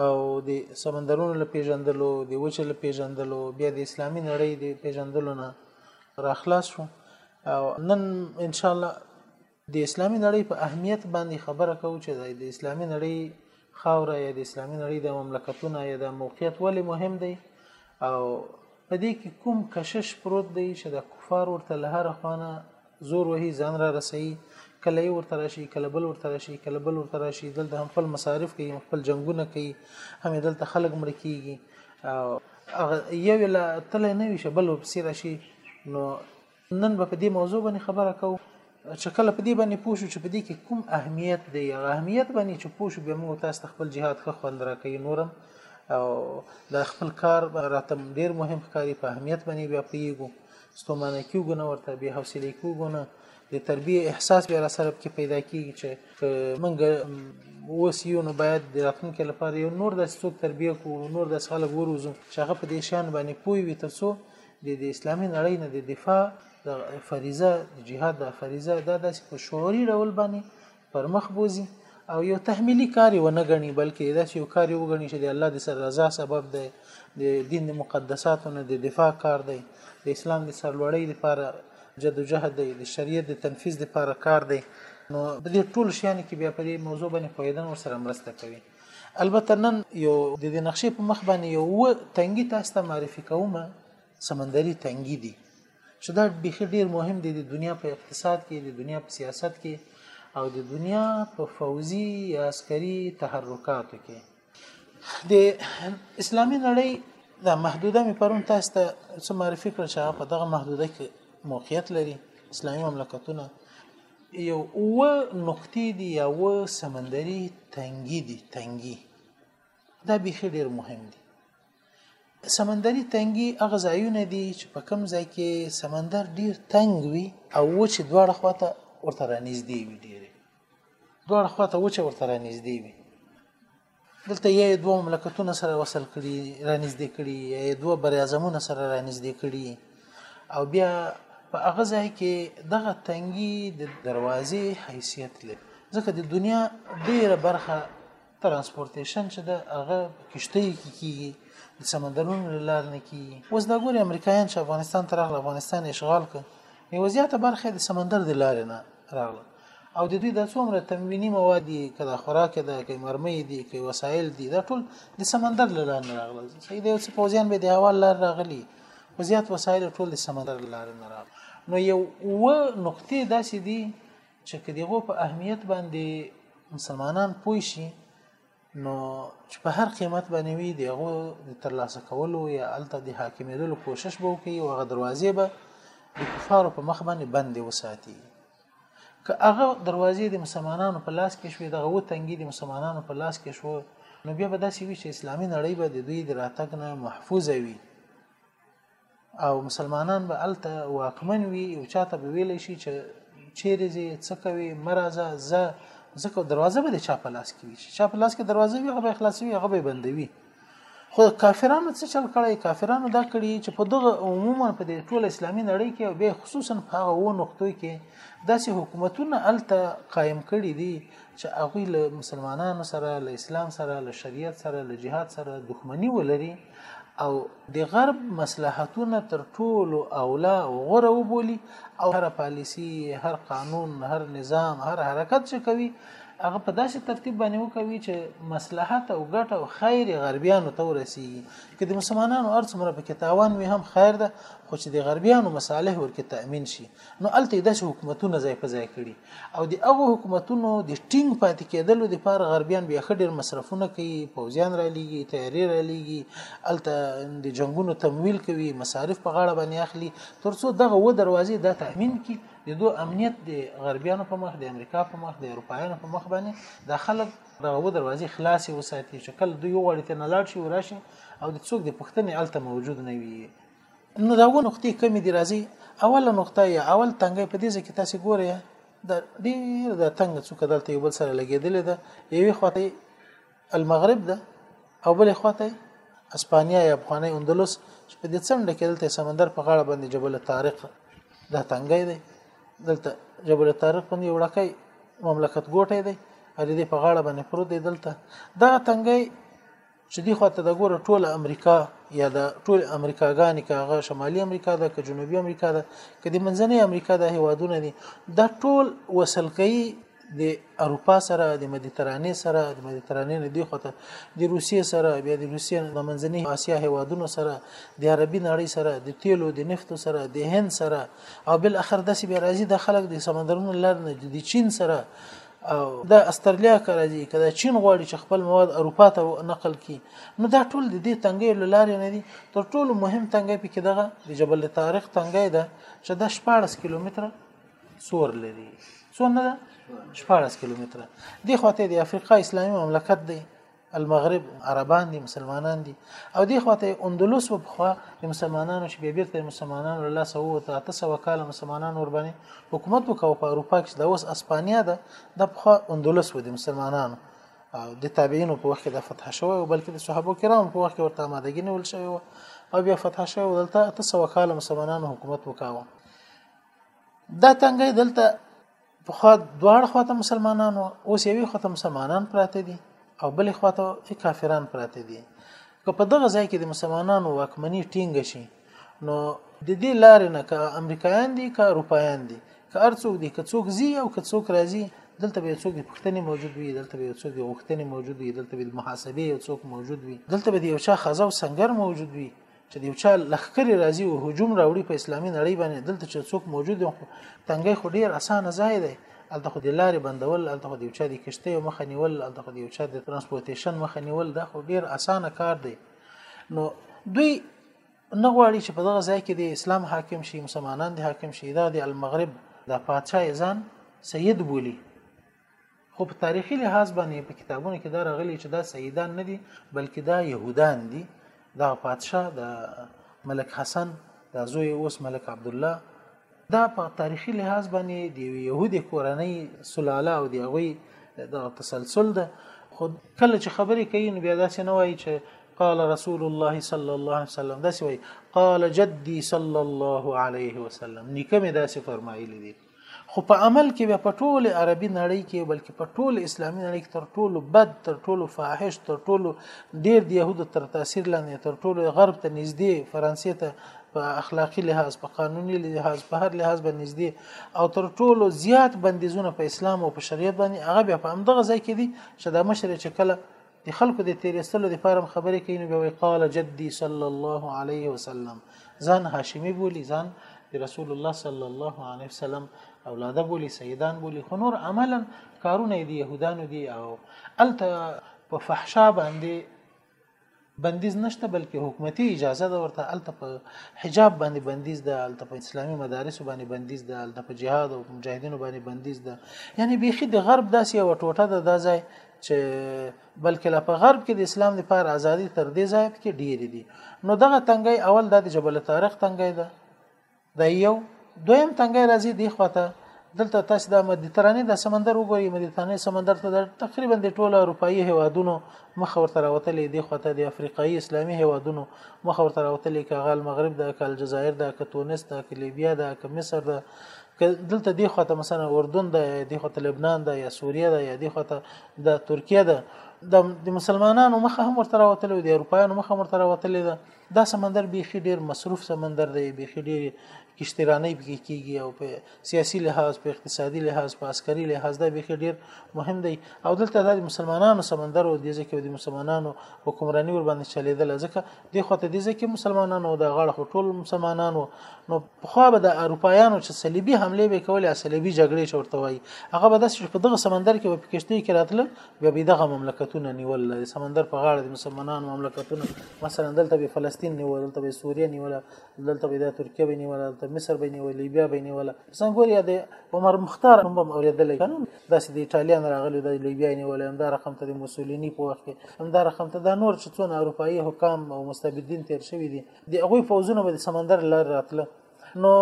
او د سمندرونو له پیژندلو د وچې له پیژندلو بیا د اسلامي نړۍ د پیژندلو نه راخلاص شو او نن ان شاء الله د اسلامي نړۍ په اهمیت باندې خبره کوو چې د اسلامي نړۍ خاوره یا د اسلامي نړۍ د مملکتونه یا د موقعیت ولې مهم دی او په دې کې کوم کشش پروت دی چې د کفار ورته له هر خوانه زور وهي ځان را رسوي کله یو ورته راشي کله بل ورته راشي کله بل ورته راشي دلته هم خپل مصارف کوي خپل جنگونه کوي هم دلته خلک مړ کیږي یو لا تل نه وي شبل ورپسې راشي نو نن به په دې موضوع باندې خبره کوو چې کله په دې باندې پوه شو چې په دې کې کوم اهمیت دی هغه اهمیت باندې چې پوه شو بیا موږ تاسو خپل جهاد ښه خوند راکوي نورم او د خپل کار راته ډیر مهم ښکاري په اهمیت باندې بیا پیږو ستومانه کیږو نه ورته به حوصله کیږو نه د تربیه احساس به را سره کې پیدا کیږي چې موږ اوس یو نو باید د راتلونکي لپاره یو نور د څوک تربیه کو نور د خلک وروزو چې هغه په دې شان باندې پوي وي ترڅو د اسلامي نړۍ نه د دفاع د فریضه د جهاد د فریضه دا داسې په شعوري ډول باندې پر مخ بوزي او یو تحمیلی کاری و نه غني بلکې دا چې یو کاری وګڼي چې د الله د سر رضا سبب دی د دین د مقدساتو نه د دفاع کار دی د اسلام د سرلوړۍ لپاره جدوجهد دی د شریعت د تنفیذ لپاره کار دی نو د دې ټول شیان کې بیا په دې موضوع باندې پوهیدن ورسره مرسته کوي البته نن یو د دې نقشې په مخ باندې یو تنګي تاسو ته معرفي کوم سمندري تنګي دي چې دا بیخي ډیر مهم دی د دنیا په اقتصاد کې د دنیا په سیاست کې او د دنیا په فوزي یا عسکري تحرکاتو کې د اسلامي نړۍ دا محدوده مې پرون تاسو ته څه معرفي کړ چې په دغه محدوده کې موقعیت لري اسلامي مملکتونه یو او نقطې دي یا و سمندري تنګي دي تنګي دا به ډیر مهم دي سمندري تنګي هغه ځایونه دي چې په کم ځای کې سمندر ډیر تنګ وي او وچ دواړه خواته ورته رانږدې وي ډیر دواړه خواته وچ ورته رانږدې وي دلته یې دوه مملکتونه سره وصل کړي رانږدې کړي یې دوه بری اعظمونه سره رانږدې کړي او بیا په هغه ځای کې دغه تنګي د دروازې حیثیت لري ځکه د دنیا ډیره برخه ترانسپورتیشن چې د هغه کشته کې کیږي د سمندرونو لار نه کیږي اوس دا ګوري امریکایان چې افغانستان ته راغله افغانستان اشغال کړ یو زیاته برخه د سمندر د لارې نه راغله او د دوی د څومره تموینی مواد دي کله خوراک ده کې مرمۍ دي کې وسایل دي دا ټول د سمندر لار نه راغله صحیح دی چې پوزیان به د هوا لار راغلي خو زیات وسایل ټول د سمندر لار نه راغله نو یو و نقطې داسې دي چې که دغو په اهمیت باندې مسلمانان پوه شي نو چې په هر قیمت باندې وي د هغو د ترلاسه کولو یا هلته د حاکمېدلو کوشش به وکړي او هغه دروازې به د کفارو په مخ باندې بندې وساتي که هغه دروازې د مسلمانانو په لاس کې شوې دغه وتنګي د مسلمانانو په لاس کې شو نو بیا به داسې وي چې اسلامي نړۍ به د دوی د راتګ نه محفوظه وي او مسلمانان به الته واکمن وي او چاته به ویل شي چې چیرې زی څه کوي مرزه ز ځکه دروازه به چا په لاس کې وي چا په لاس کې دروازه وي هغه اخلاصي وي هغه به بندوي خو کافرانو څه چل کړي کافرانو دا کړي چې په دغه عموما په دې ټول اسلامي نړۍ کې او به خصوصا په هغه و نقطو کې داسې حکومتونه الته قائم کړي دي چې هغه له مسلمانانو سره له اسلام سره له شریعت سره له جهاد سره دښمنی ولري او د غرب مصلحتونه تر ټولو اولا او غوره وبولي او هر پالیسی هر قانون هر نظام هر حرکت چې کوي هغه په داسې ترتیب باندې وکوي چې مصلحت او ګټه او خیر غربیانو ته ورسیږي که د مسلمانانو ارڅ مر په کې تاوان وي هم خیر ده خو چې د غربیانو مصالح ورکه تأمین شي نو هلته یې داسې حکومتونه ځای په ځای کړي او د هغو حکومتونو د ټینګ پاتې کېدلو دپاره غربیان بیا ښه ډېر مصرفونه کوي پوځیان رالیږي تیارې رالیږي هلته د جنګونو تمویل کوي مصارف په غاړه باندې اخلي تر څو دغه و دروازې دا تأمین کړي د دوه امنیت د غربیانو په مخ د امریکا په مخ د اروپایانو په مخ باندې د خلک دغه و دروازې خلاصې وساتي چې کله دوی وغواړي ته نه لاړ شي وراشي او د څوک د پښتنې الته موجود نه وي نو دا و نقطې کمی دی راځي اوله نقطه یا اول تنګې په دې ځکه تاسو ګورئ د ډیر د تنګ څوکه دلته یو بل سره لګیدلې ده یوې خواته المغرب ده او بلې خواته اسپانیا یا افغاني اندلس چې په دې څنډه کې دلته سمندر په غاړه باندې جبل طارق دا تنګې دی دلته جبل طارق باندې وړکې مملکت ګوټې دی د دې په غاړه باندې پروت دی دلته دا تنګې چې دی خواته د ګوره ټوله امریکا یا د ټول امریکاګانې که هغه شمالي امریکا ده که جنوبي امریکا ده که د منځنۍ امریکا د هیوادونه دي دا ټول وصل کوي د اروپا سره د مدیترانې سره د مدیترانې نه دی خوته د روسیې سره بیا د روسیې د منځنۍ آسیا هیوادونو سره د عربي نړۍ سره د تیلو د نفتو سره د هند سره او بل اخر داسې بیا راځي د خلک د سمندرونو لار نه د چین سره او د استرالیا که راځي که د چین غواړي چې خپل مواد اروپا ته نقل کړي نو دا ټول د دې تنګي له لارې نه دي تر ټولو مهم تنګي پکې دغه د جبل طارق تنګي ده چې د 14 کیلومتره سور لري څونه ده 14 کیلومتره دی خواته د افریقا اسلامي مملکت دی المغرب عربان دي مسلمانان دي او دی خواته اندلس په خوا د مسلمانانو چې بیا بیرته مسلمانانو له لاسه ووت اته سوه کاله مسلمانانو ور باندې حکومت وکاو په اروپا کې د اوس اسپانیا ده د په خوا اندلس و د مسلمانانو او د تابعینو په وخت کې د فتح شوی او بلکې د صحابه کرام په وخت کې ورته آمادګي نیول شوی و او بیا فتح شوی و دلته اته سوه کاله مسلمانانو حکومت وکاوه دا تنګي دلته په خوا دواړه خواته مسلمانان وو اوس یوې خواته مسلمانان پراته دي او بلې خواته چې کافران پراته دي که په دغه ځای کې د مسلمانانو واکمني ټینګه شي نو د دې لارې نه که امریکایان دي که اروپایان دي که هر څوک دي که څوک زی او که څوک راځي دلته به څوک د پښتنې موجود وي دلته به څوک د غښتنې موجود وي دلته به د محاسبې یو څوک موجود وي دلته به یو چا خزه او سنگر موجود وي چې د یو چا لخکري راځي او هجوم راوړي په اسلامي نړۍ باندې دلته چې څوک موجود دي خو تنګي خو ډیر اسانه ځای دی الته خو د لارې بندول الته خو د یو چا د کشته مخه نیول الته خو د یو چا د ترانسپورتیشن مخه نیول دا خو ډیر اسانه کار دی نو دوی نه غواړي چې په دغه ځای کې د اسلام حاکم شي مسلمانان د حاکم شي دا د المغرب د پادشاه ځان سید بولی خو په تاریخي لحاظ باندې په کتابونو کې دا راغلي چې دا سیدان نه دي بلکې دا يهودان دي دا پادشاه د ملک حسن دا زوی اوس ملک عبد الله دا په تاریخي لحاظ باندې د يهودي کورنۍ سلاله او د هغوی د تسلسل ده خو کله چې خبرې کوي نو بیا داسې نه وایي چې قال رسول الله صلى الله عليه وسلم دا سوي قال جدي صلى الله عليه وسلم نیکه مې دا سي فرمایلی دي خو په عمل کې بیا په ټوله عربي نړۍ کې بلکې په ټوله اسلامي نړۍ کې تر ټولو بد تر ټولو فاحش تر ټولو ډیر د يهودو تر تاثیر لاندې تر ټولو غرب ته نږدې فرانسې ته په اخلاقی لحاظ په قانوني لحاظ په هر لحاظ باندې نږدې او تر ټولو زیات بندیزونه په اسلام او په شریعت باندې هغه بیا په همدغه ځای کې دي چې د مشر چې کله د خلکو د تیرستلو لپاره هم خبرې کوي نو به قال جدي صلى الله عليه وسلم ځان هاشمي بولی ځان د رسول الله صلى الله عليه وسلم اولاده بولی سیدان بولی خو نور عملا کارونه دي يهودانو دي او الته په فحشا باندې بندیز نشته بلکې حکومتي اجازه ده ورته الته په حجاب باندې بندیز ده الته په اسلامي مدارس باندې بندیز ده الته په جهاد او مجاهدینو باندې بندیز ده یعنی بیخي د غرب داسې یو ټوټه ده دا ځای چې بلکې لا په غرب کې د اسلام لپاره ازادي تر دې ځای کې ډېرې دي نو دغه تنګي اول د جبل طارق تنګي ده دا یو دویم تنګي راځي دی خواته دلته تاسو د مدیترانه د سمندر وګورئ مدیترانه سمندر ته د تقریبا د ټولو اروپאי هوادونو مخ ورته راوتلې دی خواته د افریقایي اسلامي هوادونو مخ ورته راوتلې کغال مغرب د کال جزایر د کتونس د لیبیا د مصر د دلته دی خو ته مثلا اردن ده دی خو ته لبنان ده یا سوریه ده یا دی خو ته د ترکیه ده د مسلمانانو مخه هم ورته راوتلې او د اروپایانو مخه هم ورته راوتلې ده دا سمندر بیخي ډیر مصروف سمندر دی بیخي ډیر کشتیرانۍ پکې کیږي او په سیاسي لحاظ په اقتصادي لحاظ په عسکري لحاظ دا بیخي ډیر مهم دی او دلته د مسلمانانو سمندر او د ځکه د مسلمانانو حکمرانی ور باندې چلیدل ځکه دی خو ته دې ځکه مسلمانانو د غاړه خو ټول مسلمانانو نو خو به د اروپایانو چې صلیبي حمله به کولې صلیبي جګړې چورته وای هغه به داسې په دغه سمندر کې په کشته کې راتل بیا به دغه مملکتونه نیول د سمندر په غاړه د مسلمانانو مملکتونه مثلا دلته به فلسطین نیول دلته به سوریه نیول دلته به د ترکیه به نیول دلته مصر به نیول لیبیا به نیول څنګه ګوریا د عمر مختار هم اوریدل کنه داسې د ایټالیا نه راغلی د لیبیا یې نیولی همدا رقم ته د موسولیني په وخت کې همدا رقم ته دا نور چې څونه اروپایي حکام او مستبدین تیر شوي دي د هغوی فوځونه به د سمندر لار راتله نو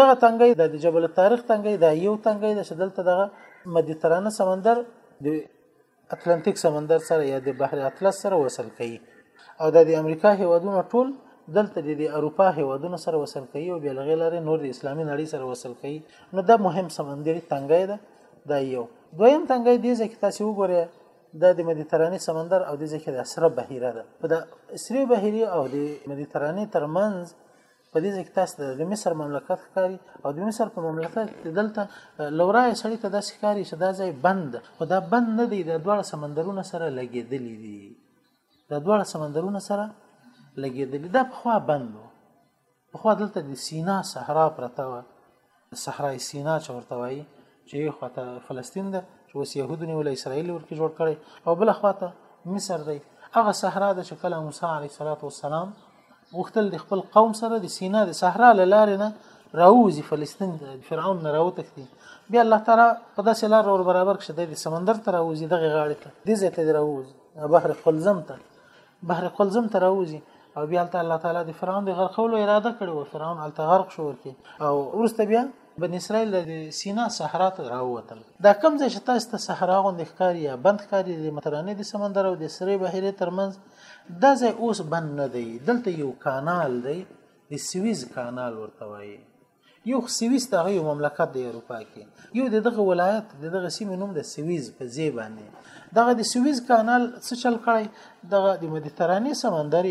دغه تنګي د جبل التاریخ تنګي دا یو تنګي د شدلته دغه مدیترانه سمندر د اتلانتیک سمندر سره یا د بحر اطلس سره وصل کوي او د امریکا هیوادونه ټول دلته د اروپا هیوادونو سره وصل کوي او بل غیر لري نور د اسلامي نړۍ سره وصل کوي نو دا مهم سمندري تنګي ده دا یو دویم تنګي دی چې تاسو وګورئ دا د مدیترانې سمندر او د ځکه د سره بهیره ده په د سری بهیره او د مدیترانې ترمنځ په دې ځکه تاسو د مصر مملکت ښکاری او د مصر په مملکت کې دلته لورای سړی ته داسې ښکاری چې دا ځای بند خو دا بند نه دی د دواړه سمندرونو سره لګېدلی دی د دواړه سمندرونو سره لګېدلی دا په خوا بند په خوا دلته د سینا صحرا پرته و صحرای سینا چې ورته وایي چې یو خواته فلسطین ده چې اوس یهودو نیول اسرائیل ورکه جوړ کړي او بل خواته مصر دی هغه صحرا ده چې کله موسی علیه السلام غوښتل د خپل قوم سره د سینا د صحرا له لارې نه راوځي فلسطین د فرعون نه راوتښتي بیا الله تعالی په داسې لار ور برابر کړي د سمندر تر راوځي دغه غاړې ته د زیته راوځي بحر خلزم ته بحر قلزم ته راوځي او بیا هلته الله تعالی د فرعون د غرقولو اراده کړې و فرعون هلته غرق شو ورکی او ورسته بیا بن اسرائیل د سینا صحرا ته راووتل دا کم ځای چې تاسو ته صحرا غوندې ښکاري یا بند ښکاري د مترانې د سمندر او د سرې بحیرې ترمنځ دا ځای اوس بند نه دی دلته یو کانال دی د سویز کانال ورته وایي یو سویس دغه یو مملکت دی اروپا کې یو دغه ولایت دغه سیمه نوم د سویز په ځای باندې دغه د سویز کانال څه چل کړی دغه د مدیترانه سمندر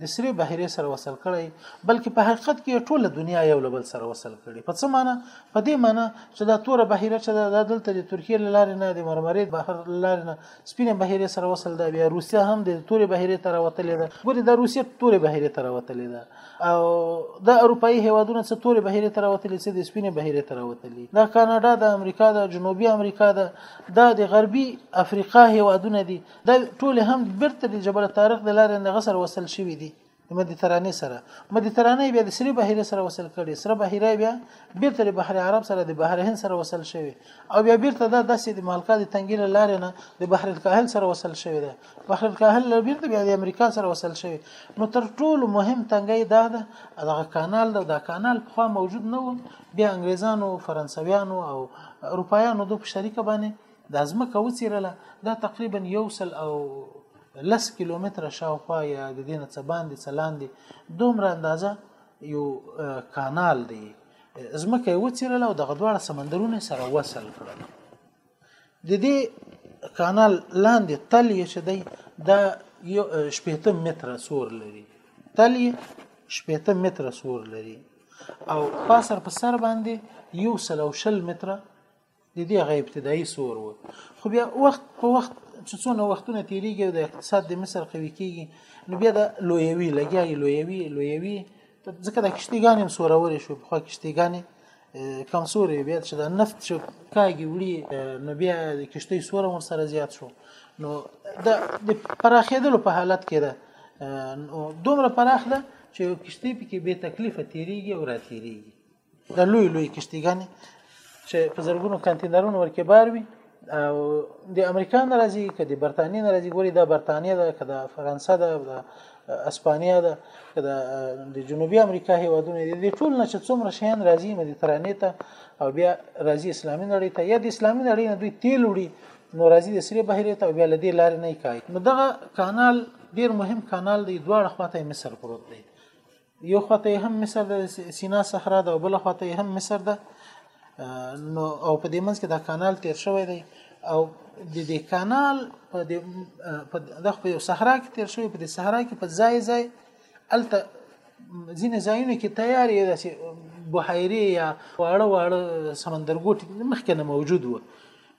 د سری بحیره سره وصل کړي بلکې په حقیقت کې ټوله دنیا یو لبل سره وصل کړي په څه معنی په دې معنی چې دا توره بحیره چې دا دلته د ترکیه لارې نه د مرمرې بحر لارې نه سپینه بهیره سره وصل ده بیا روسیا هم د تورې بهیره تر وتلې ده ګوري د روسیا تورې بهیره تر وتلې ده او د اروپאי هیوادونو څخه تورې بهیره تر وتلې چې د سپینه بهیره تر وتلې ده کاناډا د امریکا د جنوبي امریکا ده د د غربي افریقا هیوادونه دي د ټول هم برته د جبل طارق د لارې نه غسر وصل شوی دي د مدیترانې سره مدیترانې بیا د سری بحیره سره وصل کړي سره بحیره بیا بیرته د بحر عرب سره د بحر هند سره وصل شوی او بیا بیرته دا داسې د مالکا د تنګیر لارې نه د بحر الکاهل سره وصل شوی ده بحر الکاهل له بیرته بیا د امریکا سره وصل شوی نو تر ټولو مهم تنګي دا ده دغه کانال ده دا کانال په موجود نه و بیا انګریزانو فرانسویانو او اروپایانو دوه شریک باندې دا ځمکه وڅیرله دا تقریبا یو سل او لس کیلومتره شاوخوا یا د دې نه څه باندې څه لاندې دومره اندازه یو کانال دی ځمکه یې وڅیرله او دغه دواړه سمندرونه سره وصل کړل د دې کانال لاندې تل یې چې دی دا یو شپېته متره سور لري تل یې شپېته متره سور لري او پاسر په سر باندې یو سل او شل متره د دې هغه ابتدایي سور و خو بیا وخت په وخت چې څونه وختونه تیریږي او د اقتصاد د مصر قوي کیږي نو بیا د لویوي لګیا یې لویوي لویوي ځکه د کشتیګان هم سورورې شو په خو کشتیګان کم سورې بیا چې د نفت چې کاږي وړي نو بیا د کشتۍ سور هم سره زیات شو نو د د پراخېدلو په حالت کې ده دومره پراخ ده چې کشتۍ پکې به تکلیف تیریږي او را تیریږي د لوی لوی کشتیګانې چې په زرګونو کانتینرونو ورکې بار وي او د امریکا نه راځي که د برتانیې نه راځي ګوري دا برتانیه ده که د فرانسه ده د اسپانیا ده که د جنوبي امریکا هیوادونه دي د ټول نه چې څومره شیان راځي مدیترانې ته او بیا راځي اسلامي نړۍ ته یا د اسلامي نړۍ نه دوی تیل وړي نو راځي د سری بحیرې ته بیا لدې لارې نه کوي نو دغه کانال ډیر مهم کانال دی دواړه خواته مصر پروت دی یو خواته یې هم مصر د سینا صحرا ده او بل خواته یې هم مصر ده نو او په دې منځ کې دا کانال تیر شوی دی او د دې کانال په دې په دغه یو صحرا کې تیر شوی په دې صحرا کې په ځای ځای الته ځینې ځایونه کې تیار یې داسې بحیرې یا واړه واړه سمندرګوټي مخکې نه موجود وو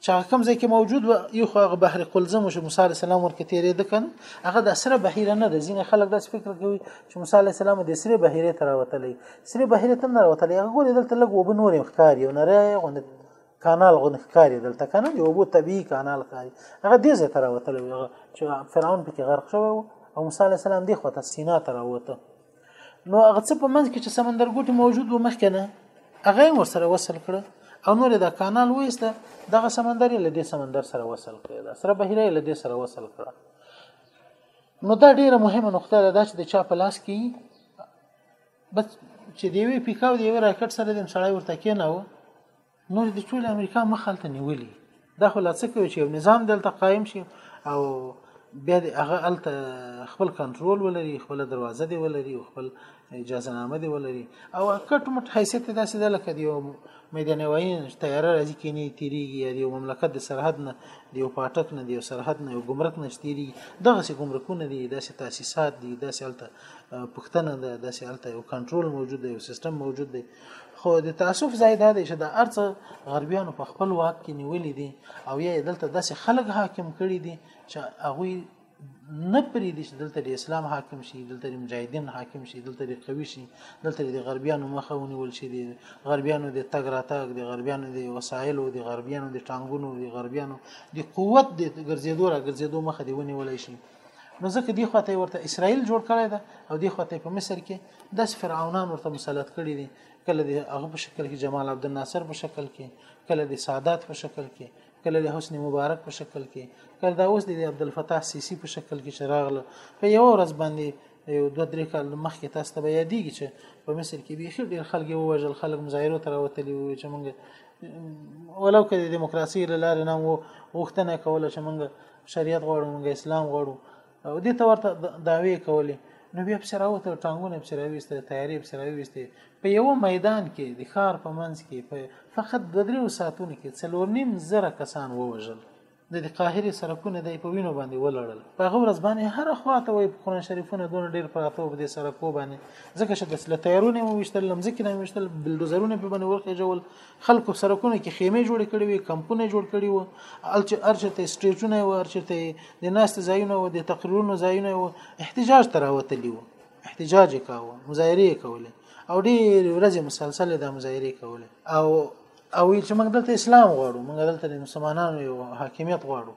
چې هغه کوم ځای کې موجود و یو خو هغه بحر قلزم چې موسی عليه السلام ورکه تیرې د کنه هغه د سره بحیره نه د ځین خلک داس فکر کوي چې موسی عليه السلام د سره بحیره تر وتلې سره بحیره تم نه وتلې هغه ګورې دلته لګ وب نور ښکار یو نه راي غو کانال غو ښکار دلته کنه یو بو طبي کانال ښکار هغه دې زه تر وتلې چې فرعون پکې غرق شو او موسی عليه السلام دې خو ته سینا تر وته نو هغه څه په منځ کې چې سمندرګوټي موجود و مخکې نه هغه ورسره وصل کړ او نور دا کانال وېسته دغه سمندر له دې سمندر سره وصل کړ دا سره بهیره له دې سره وصل کړ نو دا ډیره مهمه نقطه ده چې د چا په لاس کې بس چې دیوی پیکاو دیوی راکټ سره د سړی ورته کې نه و نور د ټول امریکا مخ هلته نیولي دا خو لا څه کوي چې یو نظام دلته قایم شي او بیا د هغه هلته خپل کنټرول ولري خپل دروازه دی ولري او خپل اجازه نامه دی ولري او کټ مټ حیثیت داسې ده لکه د یو میدان وایي تیاره راځي کې نه تیریږي یا د یو مملکت د سرحد نه د یو پاټک نه د یو سرحد نه یو ګمرک نه تیریږي دغسې ګمرکونه دي داسې تاسیسات دي داسې هلته پښتنه ده داسې هلته یو کنټرول موجود دی یو سیستم موجود دی خو د تاسف ځای دا دی چې د ارڅ غربیانو په خپل واک کې نیولې دي او یا دلته داسې خلک حاکم کړي دي چې هغه نه پرې دي چې دلته د اسلام حاکم شي دلته د مجاهدین حاکم شي دلته د قوي شي دلته د غربیانو مخه ونیول شي د غربیانو د تګ راتګ د غربیانو د وسایلو د غربیانو د ټانګونو د غربیانو د قوت د ګرځېدو را ګرځېدو مخه دی ونیول شي نو ځکه دی خواته ورته اسرائیل جوړ کړی ده او دی خواته په مصر کې داس فرعونان ورته مسلط کړي دي کله د هغه په شکل کې جمال عبد الناصر په شکل کې کله د سادات په شکل کې کله د حسنی مبارک په شکل کې کله دا اوس د عبد الفتاح سیسی په شکل کې چراغله په یو ورځ باندې یو دوه درې کال مخکې تاسو ته به یادېږي چې په مصر کې بیخي ډېر خلک ووژل خلک مظاهرو ته راوتلي وو چې موږ ولو که د دیموکراسۍ له لارې نه وو غوښتنه کوله چې موږ شریعت غواړو موږ اسلام غواړو او دې ته ورته داوی کولې نو بیا په سراوته ټانګونه په سراويسته تیارې په سراويسته په یو میدان کې د خار په منځ کې په فقط دوه درې ساعتونو کې څلور نیم زره کسان ووژل د د قاهرې سرکونه د په وینو باندې ولړل په هغه ورځ باندې هر خواته وي په قران شریفونه دونه ډیر پراته په دې سرکو باندې ځکه چې د سلطيرونه مو وشتل لمزکې نه وشتل بلډوزرونه په باندې ورخه جوړ خلکو سرکونو کې خیمه جوړ کړي وي کمپونه جوړ کړي وو الچ ارچته سټیجونه و ارچته د ناست ځایونه و د تقریرونو ځایونه و احتجاج تراوتلی وو احتجاج کاوه مظاهره کوله او ډیر ورځې مسلسل د مظاهره کوله او او ویل چې موږ دلته اسلام غواړو موږ دلته د مسلمانانو یو حاکمیت غواړو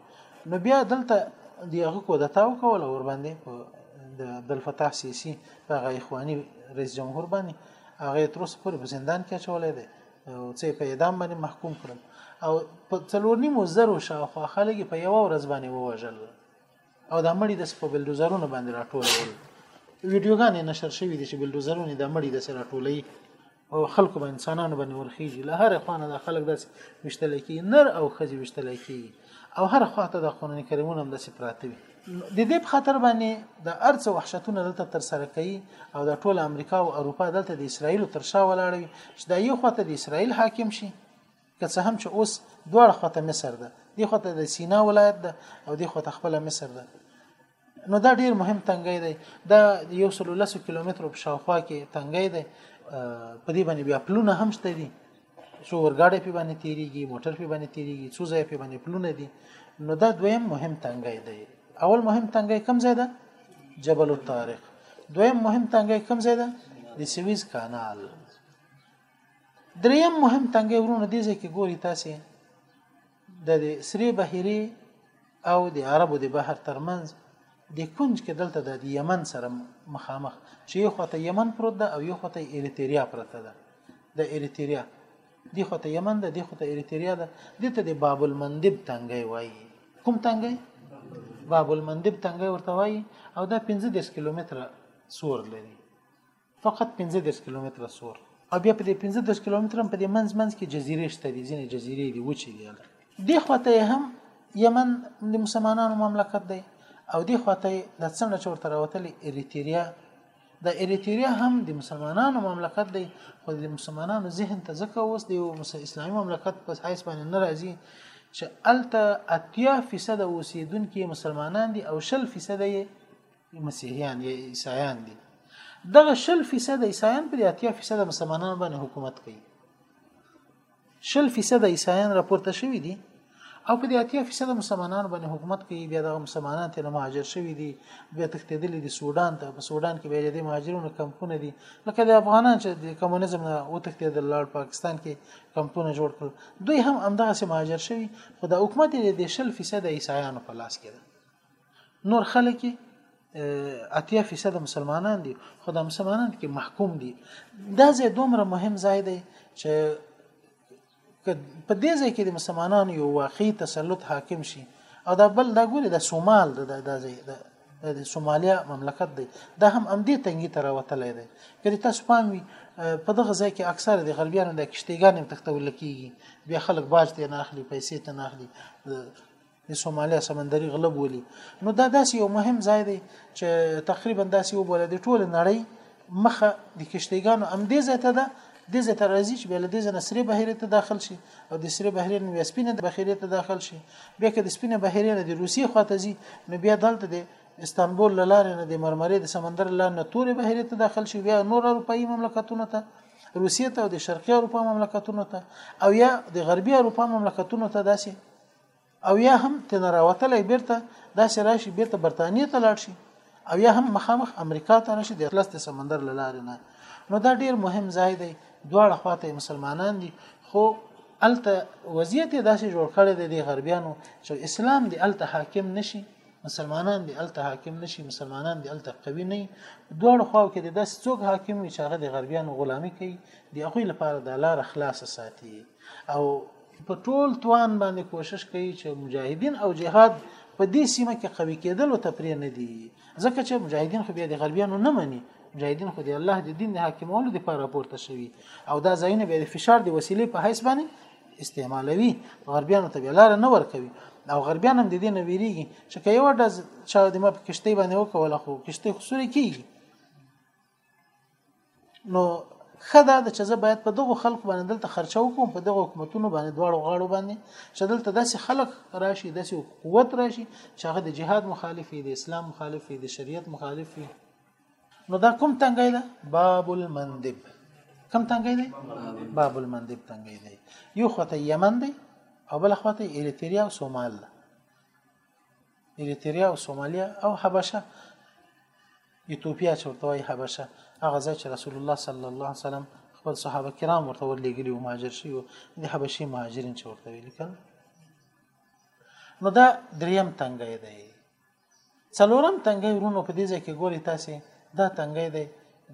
نو بیا دلته دیغه کو د تاو کول اور باندې د عبد الفتاح سیسی هغه اخواني رئیس جمهور باندې هغه تر اوسه پورې په زندان کې اچولی دی او څه په اعدام باندې محکوم کړل او په څلور نیمو زرو شاوخوا خلک په یوه ورځ باندې ووژل او د مړي د په بلډوزرونو باندې راټولول ویډیوګانې نشر شوې دي چې بلډوزرونه د مړي د سره ټولي او خلکو باندې انسانانو باندې ورخیږي له هر خوانه د خلک داسې وشتل کی نر او خځې وشتل کی او هر خواته د قران کریمونه هم داسې پراته وي د دې په خاطر باندې د ارڅ وحشتونه دلته تر سره کوي او د ټول امریکا او اروپا دلته د اسرایل تر شا ولاړوي چې دا یو خواته د اسرایل حاکم شي که څه هم چې اوس دواړه خواته مصر ده دی خواته د سینا ولایت ده او دی خواته خپل مصر ده نو دا ډیر مهم تنګی دی دا یو سل لس کیلومترو په شاوخوا کې تنګی دی په دې باندې بیا پلونه هم شته دي څو ورګاډي په باندې تیریږي موټر په باندې تیریږي څو ځای په باندې پلونه دي نو دا دویم مهم تنګی دی اول مهم تنګی کم ځای ده جبل الطارق دویم مهم تنګی کم ځای ده د سویز کانال دریم مهم تنګی ورونه دي ځکه ګوري تاسو د سری بحیرې او د عربو د بحر ترمنځ د کونج کې دلته د یمن سره مخامخ چې یو خواته یمن پروت ده او یو خواته اریتریا پرته ده د اریتریا دی خواته یمن ده دی خواته اریتریا ده دته د باب المندب تنګي وایي کوم تنګي باب المندب تنګي ورته وایي او دا 15 کیلومتره سور لري فقط پنځه دېرش کیلومتره سور او بیا په دې پنځه دېرش کیلومتره هم په دې منځ منځ کې جزیرې شته دي ځینې جزیرې دي وچې دي هلته دې خوا ته یې هم یمن د مسلمانانو مملکت دی او دې خوا ته یې د څنډه چې ورته راوتلې اریتریا د اریتریا هم د مسلمانانو مملکت دی خو د مسلمانانو ذهن ته ځکه اوس د یو اسلامي مملکت په حیث باندې نه راځي چې الته اتیا فیصد اوسیدونکي مسلمانان دي او شل فیصد یې مسیحیان یا عیسایان دي دغه شل فیصد عیسایان پر اتیا فیصد مسلمانانو باندې حکومت کوي شل فیصد عیسایان راپورته شوي دي او په دې اتیا فیصد مسلمانانو باندې حکومت کوي بیا دغه مسلمانان تل مهاجر شوي دي بیا تښتېدلي دي سودان ته په سودان کې بیا د مهاجرونو کمپونه دي لکه د افغانان چې د کمونیزم نه وتښتېدل لاړ پاکستان کې کمپونه جوړ کړل دوی هم همدغسې مهاجر شوي خو د حکومت د شل فیصد عیسایانو په لاس کې ده نور خلک اتیا فیصد مسلمانان دي خو د مسلمانان کې محکوم دي دا ځای دومره مهم ځای دی چې په دې ځای کې د مسلمانانو یو واقعي تسلط حاکم شي او دا بل دا ګوري د سومال د د ځای د سومالیا مملکت دی دا هم امدې تنګي تر وتلې دی کله تاسو پام وي په دغه ځای کې اکثره د غربیانو د کشتیګانې تختول کیږي بیا خلک باج ته نه اخلي پیسې ته نه اخلي د سومالیا سمندري غله بولي نو دا داسې یو مهم ځای دی چې تقریبا داسې وبوله د ټوله نړۍ مخه د کشتیګانو امدې ځای ته ده د ځای ته راځي چې بیا له دې ځنه سرې بحیرې ته داخل شي او د سرې بحیرې نو بیا سپینه بحیرې ته داخل شي بیا که د سپینه بحیرې نه د روسیې خواته ځي نو بیا دلته د استانبول له لارې نه د مرمرې د سمندر له نه تورې بحیرې ته داخل شي بیا نور اروپایي مملکتونو ته روسیې ته او د شرقي اروپا مملکتونو ته او یا د غربي اروپا مملکتونو ته داسې او یا هم تنه راوتلی بیرته داسې راشي بیرته برتانیې ته لاړ شي او یا هم مخامخ امریکا ته راشي د اطلس د سمندر له لارې نه نو دا ډیر مهم ځای دی دواړه خواته مسلمانان دي خو الته وضعیت داسې جوړ کړی دی د غربیانو چې اسلام دی الته حاکم نشي مسلمانان دی الته حاکم نشي مسلمانان دی الته قوي نه دواړو خواو کې د داسې څوک حاکم وي چې هغه د غربیانو غلامي کوي د هغوی لپاره د لار خلاصه ساتي او په ټول توان باندې کوشش کوي چې مجاهدین او جهاد په دې سیمه کې قوي کېدل او تپرې نه دي ځکه چې مجاهدین خو بیا د غربیانو نه مني مجاهدین خو د الله د دین د حاکمولو لپاره پورته شوي او دا ځایونه بیا د فشار د وسیلې په حیث باندې استعمالوي غربیانو ته بیا لار نه ورکوي او غربیان هم د دې نه ویریږي چې که یو ډز چا د ما په کشتۍ باندې وکوله خو کشتۍ خسوري کیږي نو خدا د چې زه باید په دغه خلکو باندې دلته خرچه وکم په دغه حکومتونو باندې دواړو غاړو باندې چې دلته داسې خلک راشي داسې قوت راشي چې هغه د جهاد مخالف دی اسلام مخالف دی شریعت مخالف دی نو دا کوم تنګی ده باب المندب کوم تنګی دی باب المندب تنګی دی یو خواته یمن دی او بل خواته اریتریا او سومال ده اریتریا او سومالیا او حبشه ایتوپیا چې ورته وایي حبشه هغه ځای چې رسول الله صلی الله علیه وسلم خپل صحابه کرام ورته ورلېږلي او مهاجر شوي وو د حبشي مهاجرین چې ورته ویل کړه نو دا دریم تنګی دی څلورم تنګی ورونو په دې ځای کې ګوري تاسو دا تنګی دی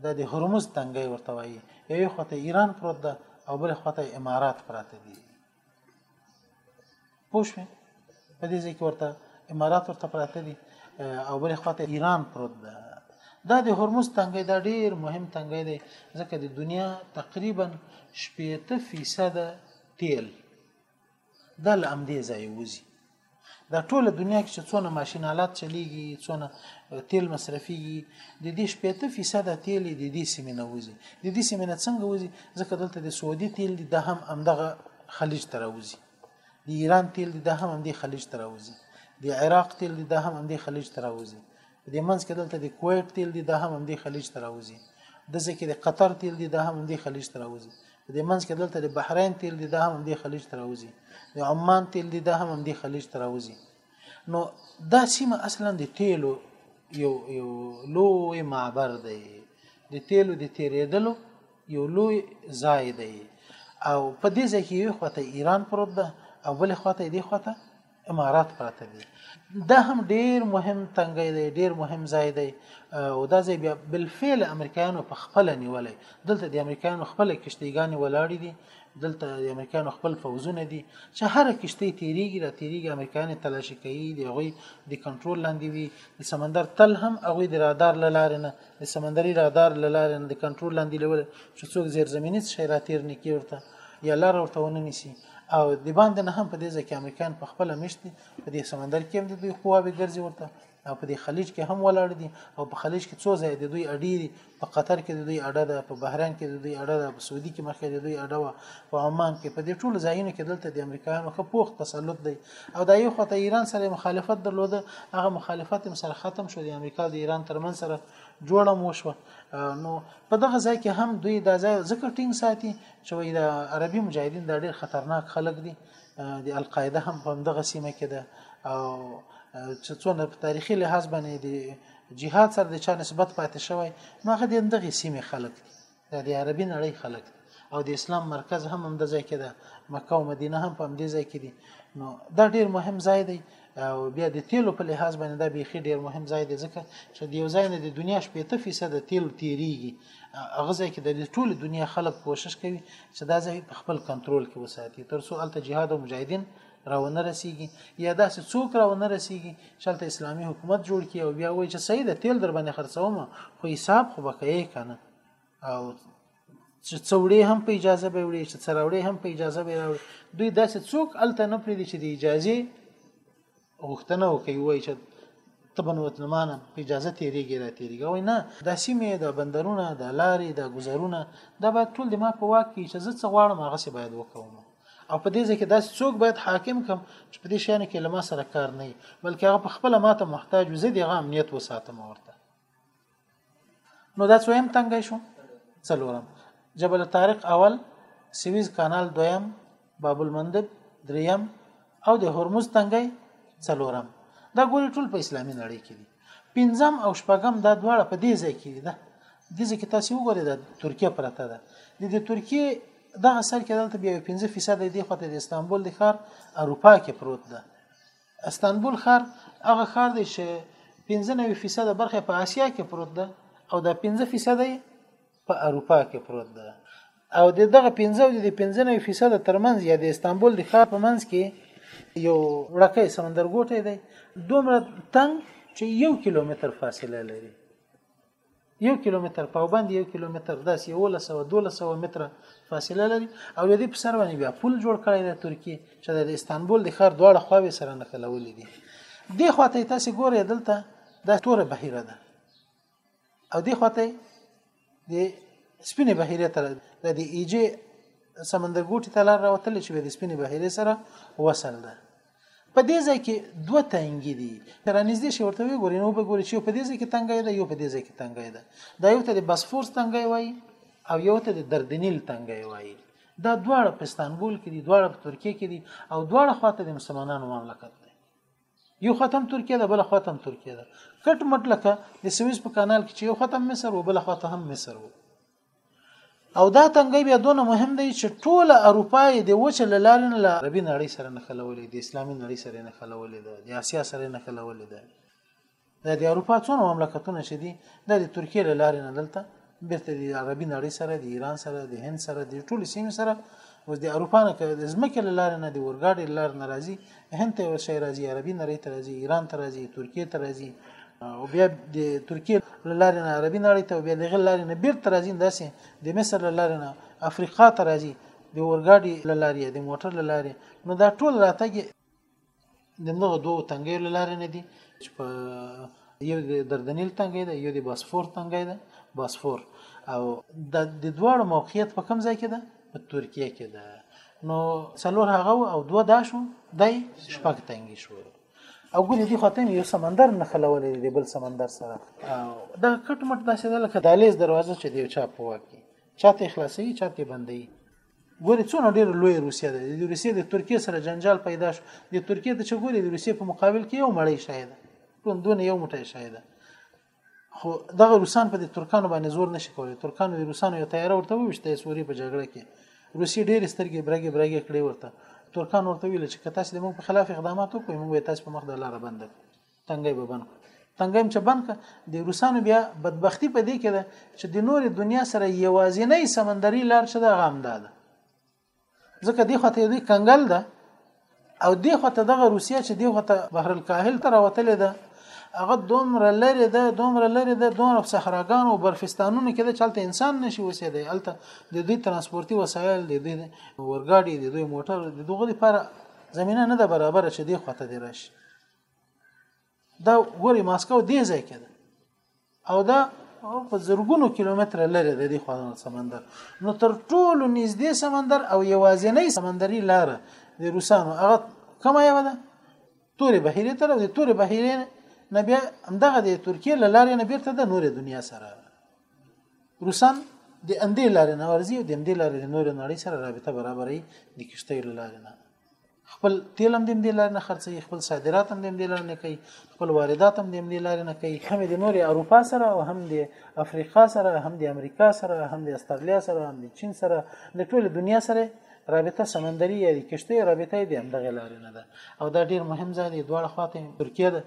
د د هرمز تنګی ورته وایي یو خواته ایران پروت ده او بل خواته امارات پراته دي پوښمه په دې ځکه ورته امارات ورته پراته دي او بل خواته ایران پروت ده دا د هرمز تنګي دا ډیر مهم تنګي دی ځکه د دنیا تقریبا 70% تیل د لامدې ځای وځي دا ټوله دنیا کې چې څونه ماشین آلات چلیږي څونه تیل مصرفيږي د دې شپېته فیصد تیل د دې سیمې نه وځي د دې سیمې نه څنګه وځي ځکه دلته د سعودي تیل دي د هم همدغه خلیج ته راوځي د ایران تیل دي د هم همدې خلیج ته راوځي د عراق تیل دي د هم همدې خلیج ته راوځي په دې منځ کې دلته د کویت تیل دي د هم همدې خلیج ته راوځي د ځکه د قطر تیل دي د هم همدې خلیج ته راوځي په دې منځ کې دلته د بحرین تیل دي دا هم د خلیج ته راوځي د عمان تیل دي دا هم د خلیج ته راوځي نو دا سیمه اصلا د تیلو یو یو لوی معبر دی د تیلو د تیرېدلو یو لوی ځای دی او په دې ځای کې یو خواته ایران پروت ده او بل خواته دې خواته امارات پراته دي دا هم ډیر مهم تنګی دی ډیر مهم ځای دی او دا ځای بیا بالفعل امریکایانو په خپل نیولې دلته د امریکایانو خپل کشتیګانی ولاړې دي دلته د امریکایانو خپل فوزونه دي چې هر کشتی تیریږي را تیریږي امریکایان تلاشي کوي دی غوي د کنټرول لاندې وي د سمندر تل هم هغه د رادار لاره نه د سمندري رادار لاره نه د کنټرول لاندې لول چې څوک زیر زمینی شي را تیر نکي ورته یا لار ورته ونه نیسي او د باندې نه هم په دې ځکه امریکایان په خپل مشت دي په دې سمندر کې هم د دوی قواوې ګرځي ورته او په دې خلیج کې هم ولاړ دي او په خلیج کې څو ځای د دوی اډې دي په قطر کې د دوی اډه ده په بحرین کې د دوی اډه ده په سعودي کې مخکې د دوی اډه وه په عمان کې په دې ټولو ځایونو کې دلته د امریکایانو ښه پوخ تسلط دی او دا یو خواته ایران سره مخالفت درلوده هغه مخالفت هم سره ختم شو د امریکا او د ایران ترمن سره جوړه مو شو نو په دغه ځای کې هم دوی دا ځای ځکه ټینګ ساتي چې وایي دا عربي مجاهدین دا ډېر خطرناک خلک دي د القاعده هم په دغه سیمه کې ده او چې څونه په تاریخي لحاظ باندې د جهاد سره د چا نسبت پاتې شوی نو هغه د دغه سیمه خلک دي دا د عربي نړۍ خلک دي او د اسلام مرکز هم هم د ځای کې ده مکه او مدینه هم په دې ځای کې دي نو دا ډیر مهم ځای دی او بیا د تیلو په لحاظ باندې دا بیخي ډیر مهم ځای دی ځکه چې د یو ځای نه د دنیا شپېته فیصد تیل تیریږي هغه ځای کې د ټول دنیا خلک کوشش کوي چې دا ځای په خپل کنټرول کې وساتي تر څو الته جهاد او مجاهدین راونه رسیږي یا داسې څوک راونه رسیږي چې الته اسلامي حکومت جوړ کړي او بیا وایي چې صحیح د تیل در باندې خرڅوم خو حساب خو به کوي کنه او چې څه وړي هم په اجازه به وړي چې څه راوړي هم په اجازه به راوړي دوی داسې څوک الته نه پرې دي چې د اجازه غوښتنه وکړي وای چې تبن وطنمانه په اجازه تیریږي را تیریږي وای نه د سیمې د بندرونه د لارې د گذرونه دا باید ټول د ما په واک کې چې زه څه غواړم هغه څه باید وکوم او په دې ځکه داسې څوک باید حاکم کم چې په دې شان کې لمه سره کار نه بلکې هغه په خپل ماته محتاج وزه دغه امنیت وساتم ورته نو دا څویم تنګی شو څلورم جبل طارق اول سویز کانال دویم باب المندب دریم او د هرمز تنګی څلورم دا ګوري ټول په اسلامي نړۍ کې دي پنځم او شپږم دا دواړه په دې ځای کې دي دا د دې کې تاسو وګورئ د ترکیه پرته ده د دې ترکیه دغه سر کې دلته بیا 15% دی خو د استانبول د ښار اروپا کې پروت ده استانبول ښار هغه ښار دی چې 95 فیصد برخه په آسیا کې پروت ده او دا 15 فیصد په اروپا کې پروت ده او د دغه 15 او د 15 فیصد ترمنځ یا د استانبول د ښار په منځ کې یو وړکې سمندرګوټی دی دومره تنگ چې یو کیلومتر فاصله لري یو کیلومتر پاوبند یو کیلومتر داس یو لسو دولسو متر فاصله لري او د دې په سر باندې بیا پل جوړ کړی دی ترکیه چې د استانبول د ښار دواړه خواوې سره نښلولې دي دې خواته تاسو ګورئ دلته د توره بهیره ده او دې خواته د سپینې بهیره تر د دې ایجه سمندرګوټي ته لار راوتل چې د سپینې بهیره سره وصل ده په دې ځای کې دوه تنګي دي رانږدې شي ورته وي ګوري نو به ګوري چې په دې ځای کې تنګي ده یو په دې ځای کې تنګي ده دا یو ته د بسفورس تنګي وای او یو ته د دردنیل تنګي وای دا دواړه په استانبول کې دي دواړه په ترکیه کې دي او دواړه خواته د مسلمانانو مملکت دی یو ختم ترکیه ده بل ختم ترکیه ده کټ مټ لکه د سویز په کانال کې چې یو ختم مصر و بل ختم هم مصر و او دا تنګي بیا دونه مهم دی چې ټول اروپا یې د وچ لارې نه عربي نړۍ سره نه خلولې د اسلامي نړۍ سره نه خلولې ده د اسیا سره نه خلولې ده دا د اروپا څونه مملکتونه چې دي دا د ترکیه لارې نه دلته بیرته د عربي نړۍ سره د ایران سره د هند سره د ټول سیمې سره اوس د اروپا نه د ځمکې لارې نه د اورګاډي لارې نه راځي هند ته یو شی راځي عربي نړۍ ته راځي ایران ته راځي ترکیه ته راځي او بیا د ترکیه له لارې نه عربي نړۍ ته او بیا دغه لارې نه بیرته راځي داسې د مصر له لارې نه افریقا ته راځي د اورګاډي له لارې د موټر له لارې نو دا ټول راتګ د دغه دوو تنګیو له لارې نه دي چې په یو د دردنیل تنګی ده یو د باسفور تنګی ده باسفور او د دواړو موقعیت په کوم ځای کې ده په ترکیه کې ده نو څلور هغه او دوه دا شو دی شپږ تنګي شو او ګورې دی خاطر یو سمندر نه خلولې دی بل سمندر سره دا کټ مټ داسې ده لکه دالیز دروازه چې دی چا په واکي چاته خلاصي چاته بندي ګورې څونه ډېر لوی روسیا ده د روسیې د ترکیه سره جنجال پیدا شو د ترکیه ته چې ګورې د روسیې په مقابل کې یو مړی شاید ټوندونه یو موټی شاید خو دغه روسان په دې ترکانو باندې زور نشي کولای ترکانو د روسانو یو تیار ورته وشته سوري په جګړه کې روسي ډېر سترګې برګې برګې کړې ورته ترکان ورته ویل چې کته سې موږ په خلاف اقدامات وکړو موږ تاسو په مخ د لار بند تنګي به بند تنګي چې بند د روسانو بیا بدبختی په دې کې ده چې د نور دنیا سره یوازینی سمندري لار چې د غام ده ځکه دی خو ته دی کنګل ده او دی خو ته دغه روسیا چې دی خو ته بحر الکاهل ته راوتلې ده هغه دومره لري ده دومره لري ده دومره صحراګان او برفستانونه کې ده چلته انسان نشي وسیدای الته د دوی ترانسپورتي وسایل د دوی ورګاډي د دوی موټر د دوغه لپاره زمينه نه ده برابر چې دی خو ته دی راشي دا ګوري ماسکو دی ځای کې ده او دا په زرګونو کیلومتر لري د دې خوانو سمندر نو تر ټولو نږدې سمندر او یوازینی سمندري لار د روسانو هغه کومه یو ده تورې بهیرې تر د تورې بهیرې نه بیا همدغه د ترکیې له لارې نه بیرته د نورې دنیا سره روسان د اندې لارې نه ورځي او د اندې لارې د نورې نړۍ سره رابطه برابرې د کشتۍ له لارې نه خپل تیل هم د دې لارې نه خرڅوي خپل صادرات هم د دې لارې نه کوي خپل واردات هم د دې لارې نه کوي هم د نورې اروپا سره او هم د افریقا سره هم د امریکا سره هم د استرالیا سره هم د چین سره د ټوله دنیا سره رابطه سمندري یا د کشتۍ رابطه د همدغه لارې نه ده او دا ډیر مهم ځای دی دواړه خواته ترکیه ده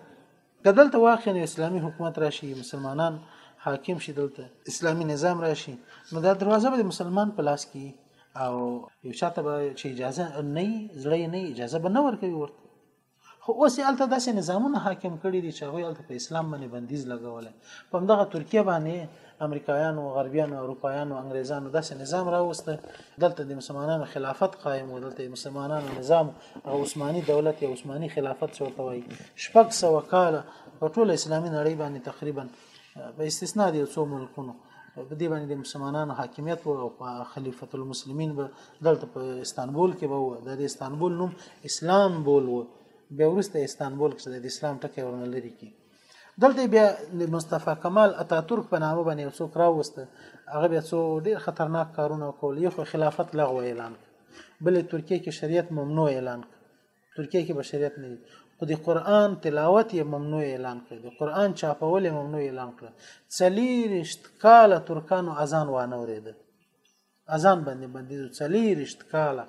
که دلته واقعا اسلامي حکومت راشي مسلمانان حاکم شي دلته اسلامي نظام راشي نو دا دروازه به مسلمان په لاس کې او یو چاته به چې اجازه نه زړه نه اجازه به نه ورکوي ورته خو اوس یې الته داسې نظامونه حاکم کړي دي چې هغوی الته په اسلام باندې بندیز لګولی په همدغه ترکیه باندې امریکایانو غربیانو اروپایانو انګریزانو داسې نظام راوسته دلته د مسلمانانو خلافت قائم و دلته مسلمانانو نظام او عثماني دولت یا عثماني خلافت څه ورته وایي شپږ سوه کاله په ټول اسلامي نړۍ باندې تقریبا په استثنا د یو څو ملکونو په دې باندې د مسلمانانو حاکمیت او خلیفۃ المسلمین به دلته په استانبول کې به و د استانبول نوم اسلام بول و بیا ورسته استانبول کې د اسلام ټکی ورنلري کې دلته بیا د مصطفی کمال اتاتورک په نامه باندې یو څوک راوسته هغه بیا څو ډیر خطرناک کارونه کول یو خو خلافت لغوه اعلان بل ترکیه کې شریعت ممنوع اعلان ترکیه کې به شریعت نه خو د قران تلاوت یې ممنوع اعلان کړ د قران چاپول یې ممنوع اعلان کړ څلیرشت کال ترکانو اذان وانه ورید اذان باندې بندیز څلیریشت کاله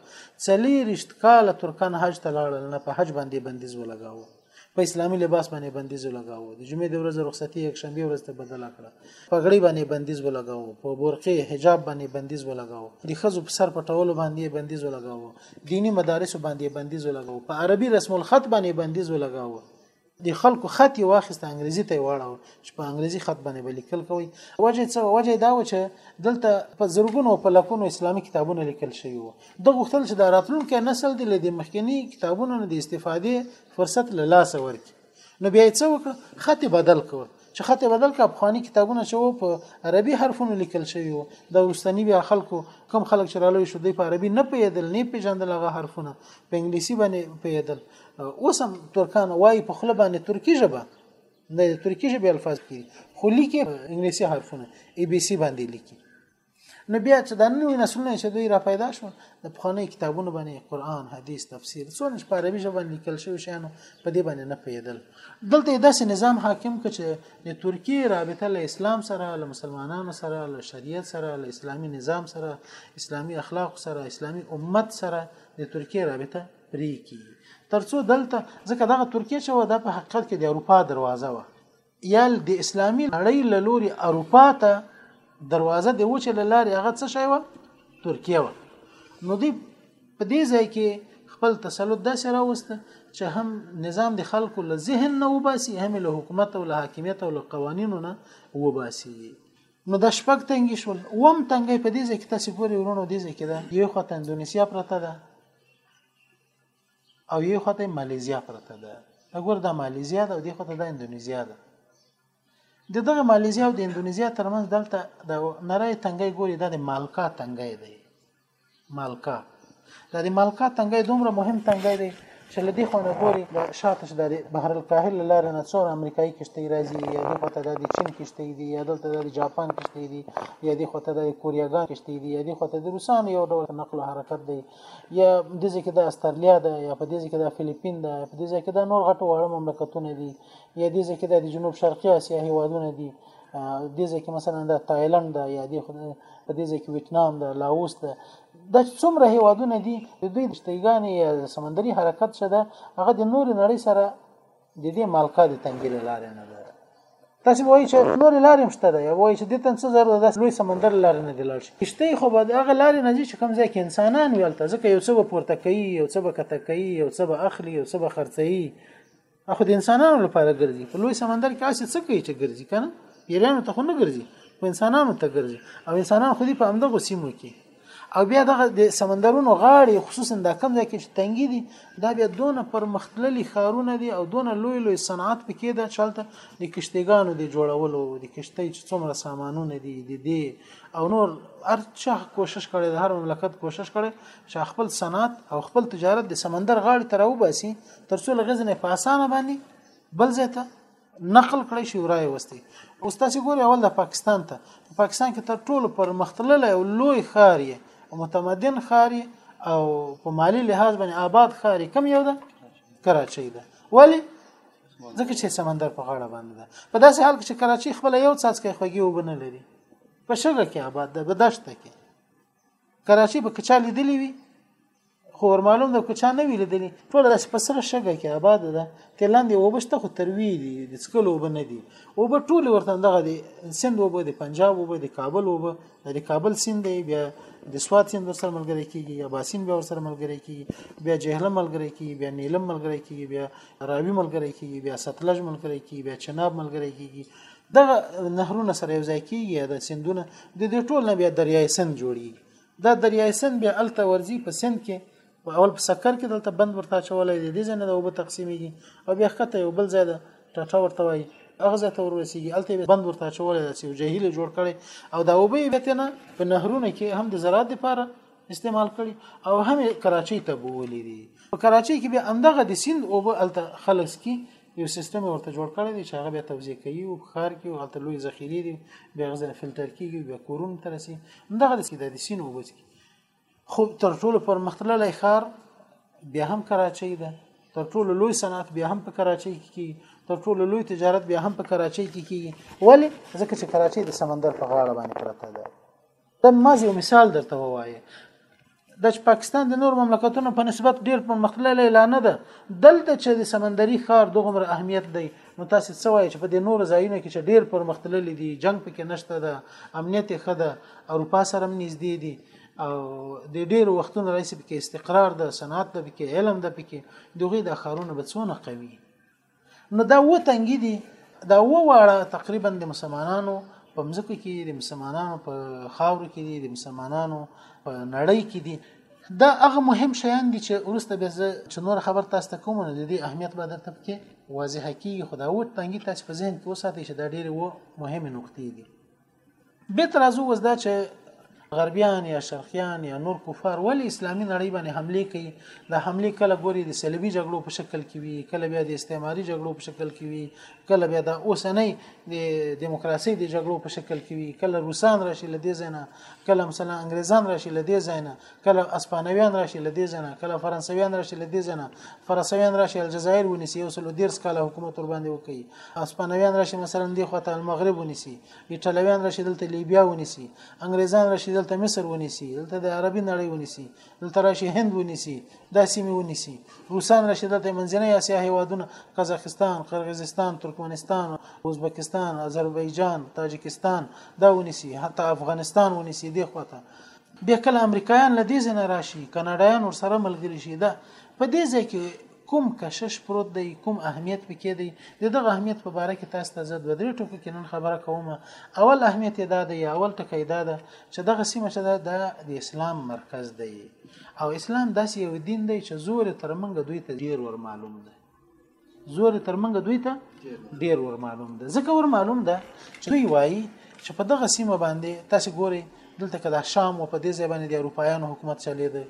څلیریشت کاله ترکان حج ته لاړل نه په حج باندې بندیز ولګاوه په اسلامي لباس باندې بندیز ولګاوه د جمعې د ورځې رخصتي یک شنبه ورځ ته بدل کړه پګړی باندې بندیز ولګاوه په برقې حجاب باندې بندیز ولګاوه د خزو په سر پټولو باندې بندیز ولګاوه دینی مدارس باندې بندیز ولګاوه په عربي رسم الخط باندې بندیز ولګاوه د خلکو خط یې واخیست انګریزي ته یې واړاوه چې په انګریزي خط باندې به لیکل کوي وجه څه وجه دا و چې دلته په زرګونو په لکونو اسلامي کتابونه لیکل شوي وو د غوښتل چې د راتلونکي نسل د لید مخکنی کتابونو نه د استفادې فرصت له لاسه ورکړي نو بیا یې څه وکړ خط بدل کړ چې خط بدل کړ افغاني کتابونه چې وو په عربي حرفونو لیکل شوی وو د وروستنی بیا خلکو کم خلک چې رالوي شو دوی په عربي نه پیدل نه پیژندل هغه حرفونه په انګلیسي باندې پیدل اوس هم ترکان وایي په خله باندې ترکی ژبه نه د ترکی ژبه الفاظ کې خو لیکي انګلیسي حرفونه ای بي سي باندې لیکي نو بیا چې د نوې نسلونه چې دوی را پیدا شو د پخواني کتابونو باندې قران حدیث تفسیر څونه چې په عربي ژبه باندې لیکل شوی شانو په دې باندې نه پیدل دلته داسې نظام حاکم ک چې د ترکیه رابطه له اسلام سره له مسلمانانو سره له شریعت سره له اسلامي نظام سره اسلامي اخلاق سره اسلامي امت سره د ترکیه رابطه پرې کی ترڅو دلته ځکه دغه ترکیه چې و دا په حقیقت کې د اروپا دروازه و یا د اسلامي نړۍ له لوري اروپا ته دروازه د وچه له لارې هغه څه شوی و ترکیه و نو دی په دې ځای کې خپل تسلط داسې راوسته چې هم نظام د خلکو له ذهن نه وباسي هم له حکومت او له حاکمیت او له قوانینو نه وباسي نو د شپږ تنګي شول وم تنګي په دې ځکه تاسو پوری ورونو دې ځکه دا یو خو ته اندونیسیا پرته ده او یو خواته مالیزیا پرته ده وګوره دا مالیزیا ده او دی خواته د اندونیزیا ده د دغه مالیزیا او د اندونیزیا ترمنځ دلته د نری تنګي ګوري د مالکا تنګي دی مالکا د دې مالکا تنګي دومره مهم تنګي دی چې لدی خو نه ګوري د شاته چې د بحر الکاهل لارې نه څور امریکایي کشتۍ راځي یا د پته د چین کشتۍ دي یا دلته د جاپان کشتۍ دي یا دی خواته د کوریاګان کشتي دي یا دی خواته د روسانو یو ډول نقل او حرکت دی یا د دې کې د استرالیا ده یا په دې کې د فلیپین ده په دې کې د نور غټو واړو مملکتونه دي یا د دې کې د جنوب شرقي اسیا هیوادونه دي د دې کې مثلا د تایلند ده یا د په دې کې ویتنام ده لاوس ده د څومره هیوادونه دي د دوی د شتیګانې یا سمندري حرکت شته هغه د نور نړۍ سره د دې مالکا د تنګي لارې نه ده تاسو وایئ چې نور لارې هم شته دی وایي چې د تن څه زر د لوی سمندر لارې نه دی لاړ شي کشته خو به هغه لارې نه چې کوم ځای کې انسانان ویلته ځکه یو څه به پورته کوي یو څه به کته کوي یو څه به اخلي یو څه به خرڅوي اخو د انسانانو لپاره ګرځي په لوی سمندر کې هسې څه کوي چې ګرځي کنه پیرانو ته خو نه ګرځي خو انسانانو ته ګرځي او انسانان خو دې په همدغو سیمو کې او بیا دغه د سمندرونو غاړې خصوصا دا کم ځای کې چې تنګي دي دا بیا دونه پرمختللي ښارونه دي او دونه لوی لوی صنعت پکې ده چې هلته د کشتیګانو د جوړولو د کشتۍ چې څومره سامانونه دي د دې او نور هر چا کوشش کړی د هر مملکت کوشش کړی چې خپل صنعت او خپل تجارت د سمندر غاړې ته راوباسي ترڅو له غزې نه په اسانه باندې بل ځای ته نقل کړی شي ورای وستي او تاسو ګوري اول د پاکستان ته په پاکستان کې تر ټولو پرمختللی او لوی ښار یې او متمدن ښار یې او په مالی لحاظ باندې آباد ښار یې کم یو ده کراچۍ ده ولی ځکه چې سمندر په غاړه باندې ده په داسې حال کې چې کراچۍ خپل یو څاڅکی خوږي وبنه لري په شګه کې آباد ده بدشت کې کراچي په کچا لیدلی وي خو ورمعلوم د کچا نه وی لیدلی ټول د سپسره شګه کې آباد ده تلاندې وبشته خو تروی دي د سکلو وبنه دي او به ټول ورته دغه دي سند وبه د پنجاب وبه د کابل وبه د کابل سند دی بیا د سوات سند سره ملګری کیږي یا باسین بیا سره ملګری کیږي بیا جهلم ملګری کیږي بیا نیلم ملګری کیږي بیا راوی ملګری کیږي بیا ستلج ملګری کیږي بیا چناب ملګری کیږي دغه نهرونه سره یو ځای کیږي د سندونه د دې ټول نه بیا دریای سند جوړیږي دا دریای سند بیا الته ورځي په سند کې په اول په سکر کې دلته بند ورته چولای دی دې نه د وب تقسیمېږي او بیا خته یو بل ځای د ټټا ورته وایي هغه ځای ته ورسیږي الته بند ورته چولای دی چې جهیل جوړ کړي او دا وب یې بیا نه په نهرونه کې هم د زراعت لپاره استعمال کړي او هم کراچۍ ته بولې دي په کراچۍ کې به اندغه د سیند او به الته خلص کی یو سیستم ورته جوړ کړی دی چې هغه بیا توزیع کوي او ښار کې او هلته لوی ذخیرې دي بیا هغه ځنه فلټر کېږي بیا کورونو ته رسي همدغه د سیده د سیند اوبه څکي خو تر ټولو پرمختللی ښار بیا هم کراچۍ ده تر ټولو لوی صنعت بیا هم په کراچۍ کې کیږي تر ټولو لوی تجارت بیا هم په کراچۍ کې کیږي ولې ځکه چې کراچۍ د سمندر په غاړه باندې پرته ده د ماز یو مثال درته ووایه د پاکستان د نور مملکتونو په نسبت ډیر پرمختللی لا نه ده دلته چې د سمندري ښار دغومره اهمیت دی نو تاسو څه وایي چې په دې نور ځایونو کې چې ډیر پرمختللی دي جنگ پکې نشته ده امنیت ښه ده اروپا سره هم نږدې دي او د ډیر وختونو راځي پکې استقرار ده صنعت ده پکې علم ده پکې دغه د ښارونو بڅونه قوي نو دا و تنګي دي دا و واړه تقریبا د مسلمانانو په مزکو کې دي د مسلمانانو په خاورو کې دي د مسلمانانو په نړۍ کې دي دا هغه مهم شیان دي چې ورسته به زه چې نور خبر تاسو ته کوم نه د دې اهمیت به درته پکې واضح کیږي خو دا و تنګي تاسو په ذهن کې وساتئ چې دا ډېر و مهمه نقطې دي بیت راځو وز دا چې غربیان یا شرقیان یا نور کفار ولی اسلامی نړۍ باندې حمله کوي د حمله کله ګوري د صلیبي جګړو په شکل کې وي کله بیا د استعماري جګړو په شکل کې وي کله بیا د اوسنۍ د دیموکراسي د جګړو په شکل کې وي کله روسان راشي لدې زینا کله مثلا انګریزان راشي لدې زینا کله اسپانویان راشي لدې ځنه کله فرانسویان راشي لدې ځنه فرانسویان راشي الجزایر ونیسي یو سل ډیر سکاله حکومت ور باندې وکړي اسپانویان راشي مثلا دی خواته المغرب ونیسي ایټالویان راشي دلته لیبیا ونیسي انګریزان راشي دلته مصر ونیسي دلته د عربي نړۍ ونیسي دلته راشي هند ونیسي دا سیمه ونیسي روسان راشي دلته منځنۍ اسیا هیوادونه قزاقستان قرغیزستان ترکمنستان ازبکستان آذربایجان تاجکستان دا ونیسي حتی افغانستان ونیسي دی خواته بیا کله امریکایان له دې ځای نه راشي کاناډایان ورسره ملګري شي دا په دې ځای کې کوم کشش پروت دی کوم اهمیت پکې دی د دغه اهمیت په باره کې تاسو ته زه دوه درې ټکو کې نن خبره کوم اول اهمیت دا دی اول ټکی دا ده چې دغه سیمه چې ده د اسلام مرکز دی او اسلام داسې یو دین دی چې زور تر منګه دوی ته ډیر ور معلوم دی زور تر منګه دوی ته ډیر ور معلوم ده ځکه ور معلوم ده چې دوی وایي چې په دغه سیمه باندې تاسو ګوري دلته کدا شام او په دې ځای باندې د اروپایانو حکومت چلیده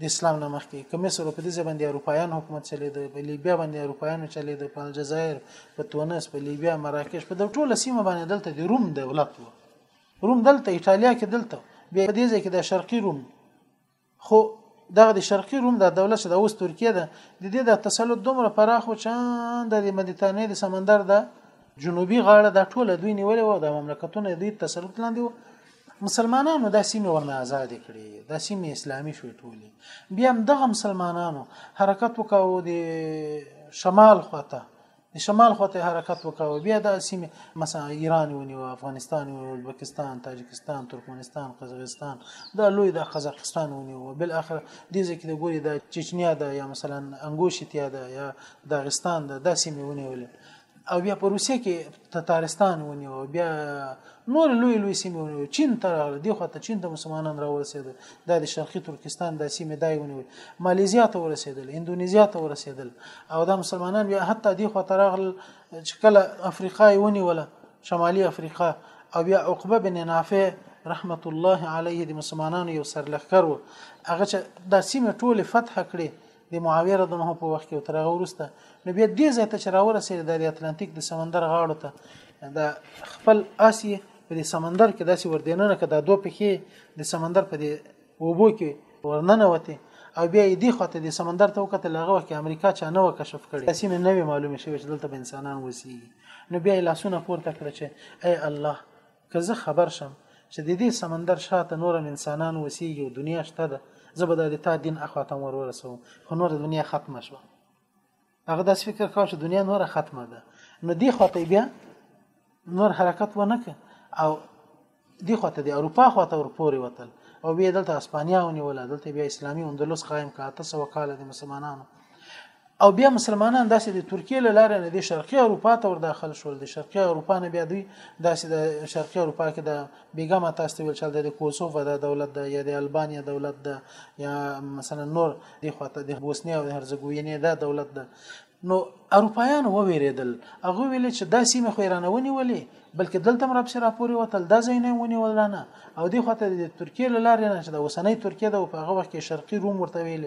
د اسلام نه مخکې که مصر په دې ځای باندې اروپایان حکومت چلیده په لیبیا باندې اروپایانو چلیده په الجزایر په تونس په لیبیا مراکش په دغه ټوله سیمه باندې دلته د روم دولت و روم دلته ایتالیا کې دلته بیا دې ځای کې د شرقي روم خو دغه د شرقي روم د دولت چې د اوس ترکیه ده د دې د تسلط دومره پراخ و چې د مدیترانې د سمندر د جنوبي غاړه د ټوله دوی نیولې و د مملکتونو دوی تسلط لاندې و مسلمانانو د سیمې ورنه آزاد کړي د سیمې اسلامي شوې ټولي بیا هم دغه مسلمانانو حرکت وکاو د شمال خواته د شمال خواته حرکت وکاوه بیا د سیمه مثلا ایران ونیو افغانستان ونیو ازبکستان تاجکستان ترکمنستان قزاقستان دا لوی د قزاقستان ونیو بل اخر دې ځکه د ګوري د چچنیا ده یا مثلا انګوشتیا ده یا داغستان ده دا سیمه ونیول او بیا په روسیه کې تتارستان ونیو بیا نورې لویې لویې سیمې ونیول، چین ته راغله، دې خوا ته چین ته مسلمانان راورسېدل، دا د شرقي ترکستان دا سیمې دا یې ونیول، مالیزیا ته ورسېدل، اندونیزیا ته ورسېدل او دا مسلمانان بیا حتی دې خوا ته راغلل چې کله افریقا یې ونیوله، شمالي افریقا او بیا عقبه بن نافع رحمت الله علیه د مسلمانانو یو سرلښکر و هغه چې دا سیمې ټولې فتح کړې د معاویه رضی الله په وخت کې او تر هغه وروسته نو بیا دې ځای ته چې راورسېد د اتلانتیک د سمندر غاړو ته د خپل آسی په دې سمندر کې داسې وردیننه کړه د دوه پښې د سمندر په دې اوبو کې ورننه وته او بیا یې دی خواته د سمندر ته وکتل هغه وخت امریکا چا نه وکشف کړي د سیمه نوې معلومه شوه چې دلته به انسانان وسی نو بیا لاسونه پورته کړ چې اے الله که زه خبر شم چې د دې سمندر شا ته نور هم انسانان اوسېږي او دنیا شته ده، زه به دا د تا دین اخوا ته هم ور ورسوم، خو نوره دنیا ختمه شوه. هغه داسې فکر کاوه چې دنیا نوره ختمه ده، نو دې خوا ته بیا نور حرکت ونه کړ او دې خوا ته د اروپا خوا ته ورپورې وتل او بیا دلته اسپانیا ونیوله، دلته بیا اسلامي اندلس قایم کړه، اته سوه کاله د مسلمانانو او بیا مسلمانان داسې د ترکیه له لارې نه د شرقي اروپا ته ور داخل شول د شرقي اروپا نه بیا دوی داسې د شرقي اروپا کې د بیګا ما تاسو ویل چې د کوسوفا د دولت د یا د البانیا دولت د یا مثلا نور د خواته د بوسنیا او هرزګوینې د دولت د نو اروپایان وویریدل هغه ویل چې دا سیمه خو ایران ونیولې بلکې دلته مراب سره پورې وتل دا زینه ونیول نه او دی خواته د ترکیه لاره نه چې د وسنۍ ترکیه د په هغه وخت کې شرقي روم ورته ویل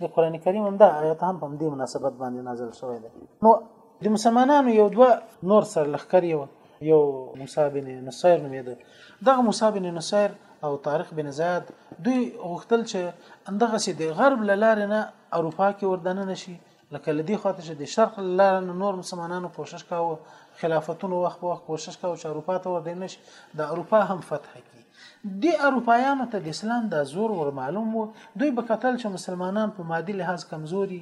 د قران کریم هم دا آیت هم په دې مناسبت باندې نازل شوی دی نو د مسلمانانو یو دوه نور سر لخر یو یو موسی بن نصیر نومېده دغه موسی بن نصیر او طارق بن زیاد دوی غوښتل چې اندغه سي د غرب لاره نه اروپا کې وردن نشي لکه لدی خاطر چې د شرق لاره نه نور مسلمانانو کوشش کاوه خلافتونو وخت په وخت کوشش کاوه چې اروپا ته وردن نشي د اروپا هم فتح کی دې اروپایانو ته د اسلام دا زور ور معلوم وو دوی به کتل چې مسلمانان په مادي لحاظ کمزوري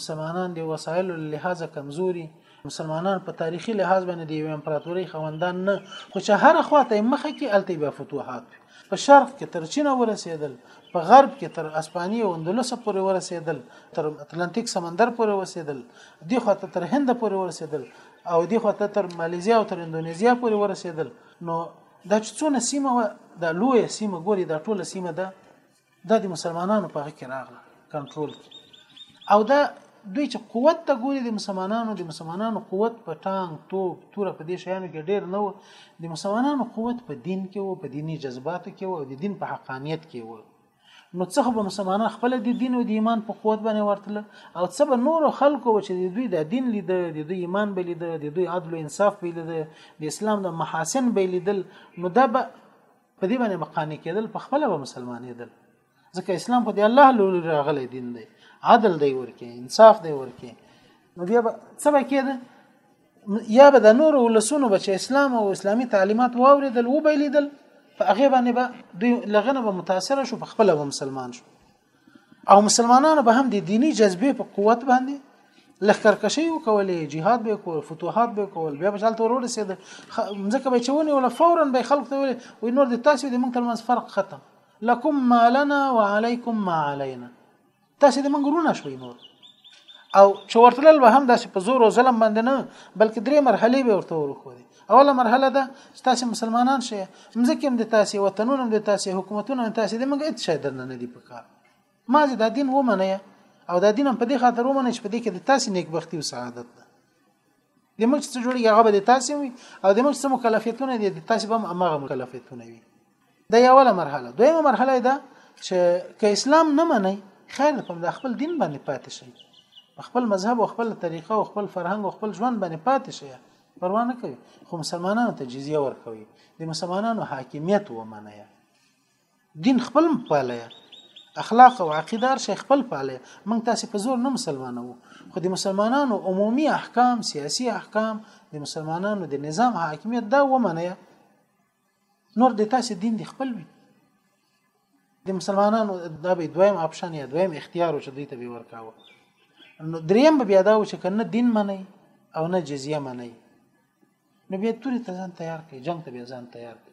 مسلمانان د وسایلو له لحاظه کمزوري مسلمانان په تاریخي لحاظ باندې د یو امپراتوري خوندان نه خو چې هر خواته مخه کې الته بیا فتوحات په شرق کې تر چین ورسېدل په غرب کې تر اسپانیې او اندلس پورې ورسېدل تر اتلانتیک سمندر پورې ورسېدل دی خواته تر هند پورې ورسېدل او دی خواته تر مالیزیا او تر اندونیزیا پورې ورسېدل نو دا چې څونه سیمه وه دا لویه سیمه ګوري دا ټوله سیمه ده دا د مسلمانانو په هغه کې راغله کنټرول کې او دا دوی چې قوت ته ګوري د مسلمانانو د مسلمانانو قوت په ټانګ توپ توره په دې شیانو کې ډیر نه و د مسلمانانو قوت په دین کې و په دینی جذباتو کې و او د دین په حقانیت کې و نو څخه به مسلمانان خپل د دین او د ایمان په قوت باندې ورتل او څه به نور خلکو چې د دوی د دین لید د دوی ایمان به لید د دوی عدل او انصاف به لید د اسلام د محاسن به لیدل نو دا به په دې باندې مقانې کېدل په خپل به مسلمانې دل ځکه اسلام خو د الله لوري راغلی دین دی عدل دی ورکه انصاف دی ورکه نو بیا څه به کېده یا به د نور ولسونو به چې اسلام او اسلامي تعلیمات واوریدل و به لیدل په هغه باندې به دوی لغنه به متاثر شو په خپل به مسلمان شو او مسلمانانو به هم د دینی جذبې په قوت باندې لخرکشي وکولې jihad به کول فتوحات به کول بیا به چالت ورور رسید ځکه به چونی ولا فورا به خلق ته ویل وی نور د تاسو د موږ ترمنځ فرق ختم لكم ما لنا وعليكم ما علينا تاسو د منګ رونه شوي نور او چې ورتلل به هم داسې په زور او ظلم باندې نه بلکې درې مرحلې به ورته ورکو دي اوله مرحله ده تاسو مسلمانان شئ مزکه هم د تاسو وطنونه هم د تاسو حکومتونه هم تاسو د منګ هیڅ شي درنه نه دي پکار ما دا دین ومنه او دا دین هم په دې خاطر ومنه چې په دې کې د تاسو نیکبختی او سعادت ده د موږ څه جوړي هغه به تاسو وي او د موږ څه مکلفیتونه دي د تاسو به هغه مکلفیتونه وي دا یو ولا مرحله دویمه مرحله ده چې که اسلام نه منئ خیر په خپل دین باندې پاتې شئ خپل مذهب او خپل طریقه او خپل فرهنګ او خپل ژوند باندې پاتې شئ پروا نه کوي خو مسلمانانو ته جزیه ورکوي د مسلمانانو حاکمیت ومنه دین خپل پاله اخلاق او عقیده هر شي خپل پاله موږ تاسو په زور نه مسلمانو خو د مسلمانانو عمومي احکام سیاسي احکام د مسلمانانو د نظام حاکمیت دا ومنه نور د تاسو دین دی خپل وي د مسلمانانو دا به دویم اپشن یا دویم اختیار چې دوی ته به ورکاوه نو دریم به بیا دا و چې کنه دین منئ او نه جزیه منئ نو بیا توري ته ځان تیار کړئ جنگ ته بیا ځان تیار کړئ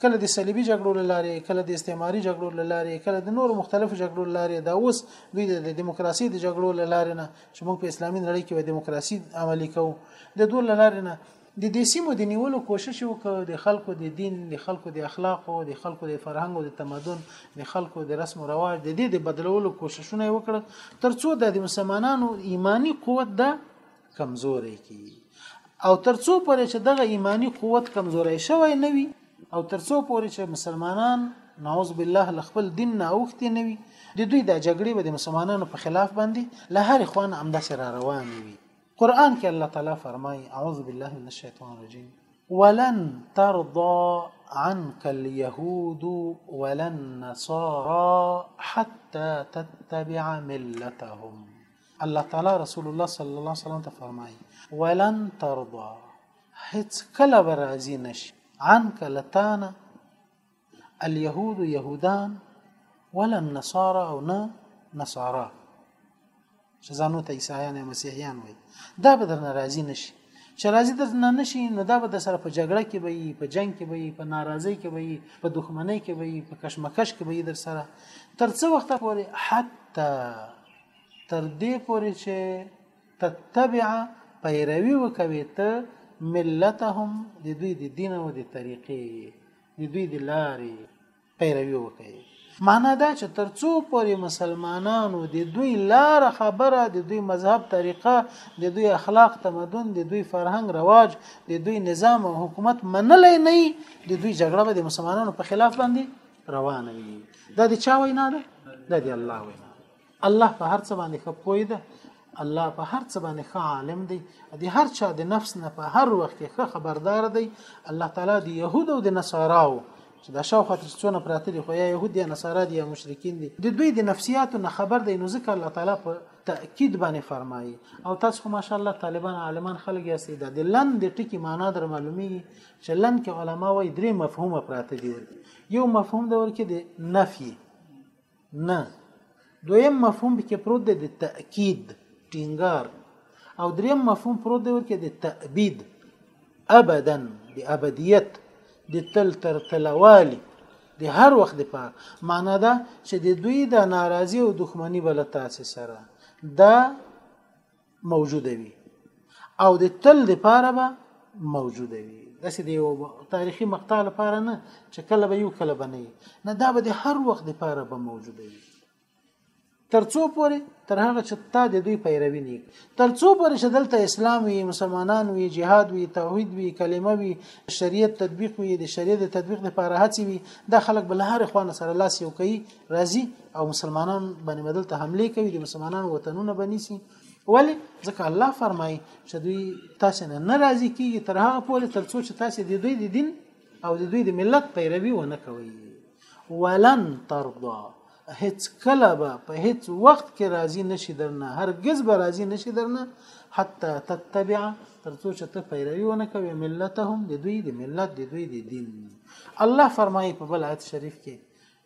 کله د صلیبي جګړو لارې کله د استعماري جګړو لارې کله د نورو مختلفو جګړو لارې دا اوس دوی د دیموکراسي د جګړو لارې نه چې موږ په اسلامي نړۍ کې دیموکراسي عملی کوو د دوه لارې نه د دې سیمو د نیولو کوشش وکړ د خلکو د دین د خلکو د اخلاقو د خلکو د فرهنګ او د تمدن د خلکو د رسم او رواج د دې د بدلولو کوششونه وکړ ترڅو د مسلمانانو ایمانی قوت د کمزوري کی او ترڅو پورې چې دغه ایمانی قوت کمزوري شوی نه وي او ترڅو پورې چې مسلمانان نعوذ بالله له خپل دین نه اوختي نه وي د دوی د جګړې به د مسلمانانو په خلاف باندې له هر خوان همداسې را روان وي قران کې الله تعالی فرمایي اعوذ بالله من الشیطان الرجیم ولن ترضى عنك اليهود ولا النصارى حتى تتبع ملتهم الله تعالی رسول الله صلی الله علیه وسلم ته فرمایي ولن ترضى هیڅ کله به راضي نشي عنك لتانا اليهود يهودان ولا النصارى او نه نصارا چې ځانو ته عیسایان یا مسیحیان وي دا به درنه راضي نشي چې راضي درنه نشي نو دا به د سره په جګړه کې به وي په جنگ کې به وي په ناراضي کې به وي په دښمنۍ کې به وي په کشمکش کې به وي در سره تر څو وخت پورې حتی تر دې پورې چې تتبع پیروي وکوي ته ملتهم د دوی د دین او د طریقې د دوی د لارې پیروي وکوي معنا دا چې تر څو پورې مسلمانانو د دوی لار خبره د دوی مذهب طریقه د دوی اخلاق تمدن د دوی فرهنګ رواج د دوی نظام او حکومت منلې نه د دوی جګړه به د مسلمانانو په خلاف باندې روانه وي دا د چا وینا ده دا د الله وینا الله په هر څه باندې ښه پوه ده الله په هر څه باندې ښه عالم دی د هر چا د نفس نه په هر وخت کې ښه خبردار دی الله تعالی د يهودو او د نصاراو چې دا شاو خاطر څونه پراته دي خو یا يهود یا نصارا دي یا مشرکین دي د دوی د نفسیاتو نه خبر دی نو ځکه الله تعالی په تاکید باندې فرمایي او تاسو خو ماشاءالله طالبان عالمان خلک یاستئ دا د لن د ټکی معنا در معلومي چې لن کې علما وایي درې مفهومه پراته دي ورته یو مفهوم د ورکه د نفي نه دویم مفهوم پکې پروت دی د تاکید ټینګار او دریم مفهوم پروت دی ورکه د تأبید ابدا د ابدیت د تل تر تلوالي د هر وخت لپاره معنا ده چې د دوی د ناراضي او دښمنی بل تاسو سره دا موجوده وي او د تل لپاره به موجوده وي داسې د یو تاریخي مقطع لپاره نه چې کله به یو کله به نه نه دا به د هر وخت لپاره به موجوده وي تر څو پورې تر هغه چې تا د دوی پیروي نه تر څو پورې چې دلته اسلام وي مسلمانان وي جهاد وي توحید وي کلمه وي شریعت تطبیق وي د شریعت د تطبیق لپاره هڅې وي دا خلک بل هر خوانه سره لاس یو کوي راځي او مسلمانان باندې بدل ته حمله کوي د مسلمانانو وطنونه بنيسي ولی ځکه الله فرمایي چې دوی تاسو نه ناراضي کیږي تر هغه پورې تر څو چې تاسو د دوی د دین او د دوی د ملت پیروي ونه کوي ولن ترضى هیڅ کله به په هیڅ وخت کې راضي نشي درنه هرگز به راضي نشي درنه حتی تتبع تر څو چې ته پیروي ونه کوي ملتهم د دوی د ملت د دوی د دین الله فرمایي په بل آیت شریف کې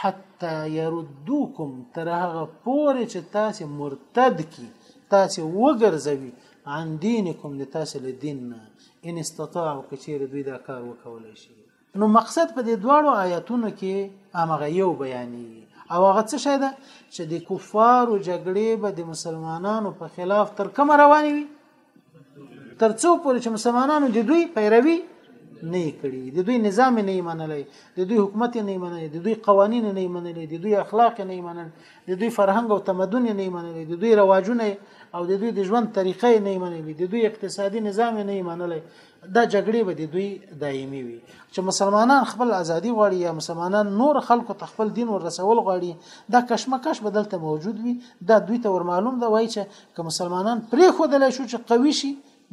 حتی يردوکم تر هغه پورې چې تاسو مرتد کی تاسو وګرځوي عن دینکم د تاسو له دین نه ان استطاعوا کچیر دوی دا کار وکولای شي نو مقصد په دې دواړو آیاتونو کې امغه یو بیانې او هغه څه شه ده چې د کفارو جګړې به د مسلمانانو په خلاف تر کومه روانې وي تر څو پورې چې مسلمانانو د دوی پیروي نه کړي د دوی نظام نه منلې د دوی حکومت نه منلې د دوی قوانین نه منلې د دوی اخلاق نه منلې د دوی فرهنګ او تمدن نه منلې د دوی رواجونه او د دوی د ژوند طریقې نه منلې د دوی اقتصادي نظام نه منلې دا جګړې به د دوی دایمي وي چې مسلمانان خپل ازادي غواړي یا مسلمانان نور خلکو ته خپل دین ورسول غواړي دا کشمکش به دلته موجود وي دا دوی ته ورمعلوم ده وایي چې که مسلمانان پرې خودلی شو چې قوي شي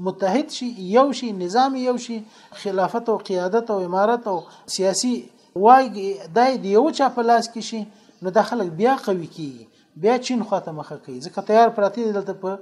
متحد شي یو شي نظام یو شي خلافت او قیادت او امارت او سیاسي وای دا د یو چا په لاس کې شي نو دا خلک بیا قوي کیږي بیا چین خواته مخه کوي ځکه تیار پراتی دلته په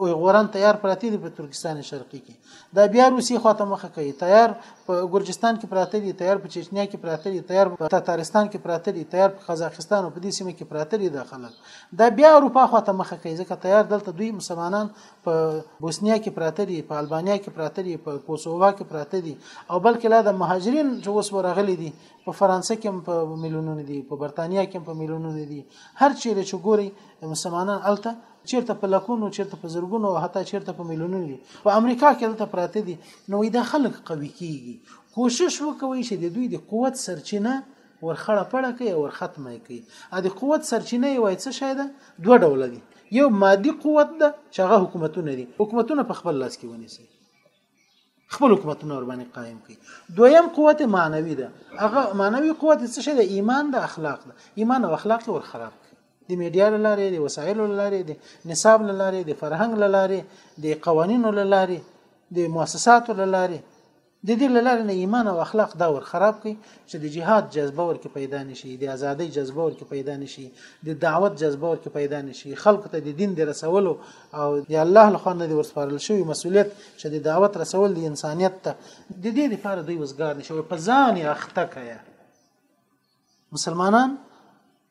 اویغوران تیار پراتی دي په ترکستان شرقي کې دا بیا روسي خواته مخه کوي تیار په ګرجستان کې پراته دي تیار په چچنیا کې پراته دي تیار په تاتارستان کې پراته دي تیار په قزاقستان او په دې سیمه کې پراته دي دا خلک دا بیا اروپا خواته مخه کوي ځکه تیار دلته دوی مسلمانان په بوسنیا کې پراته دي په البانیا کې پراته دي په کوسووا کې پراته دي او بلکې لا د مهاجرین چې اوس ورغلي دي په فرانسه کې هم په میلیونونو دي په برتانیا کې هم په میلیونونو دي هر چیرې چې ګوري مسلمانان الته چیرته په لکونو چیرته په زرګونو او حتی چیرته په میلیونونو دي په امریکا کې دلته پراته دي نو وای دا خلک قوي کیږي کوشش وکوي چې د دوی د قوت سرچینه ورخړه پړه کوي او ورختمه کوي ا د قوت سرچینه یې وای څه شي ده دوه ډول دي یو مادي قوت ده چې هغه حکومتونه دي حکومتونه په خپل لاس کې ونیسي خپل حکومتونه ور باندې قائم کړي دویم قوت معنوي ده هغه معنوي قوت څه شي د ایمان د اخلاق ده ایمان او اخلاق ور خراب کړي د میډیا لاره د وسایلو لاره د نصاب لاره د فرهنګ لاره د قوانینو لاره د مؤسساتو لاره د دې لاره نه ایمان او اخلاق دا ور خراب کړي چې د جهاد جذبه ورکه پیدا نشي د ازادۍ جذبه ورکه پیدا نشي د دعوت جذبه ورکه پیدا نشي خلکو ته د دین د رسولو او د الله له خوا نه دی ورسپارل شوی مسولیت چې د دعوت رسول د انسانیت ته د دې لپاره دوی وزګار نشوي په ځان یې اخته کړي مسلمانان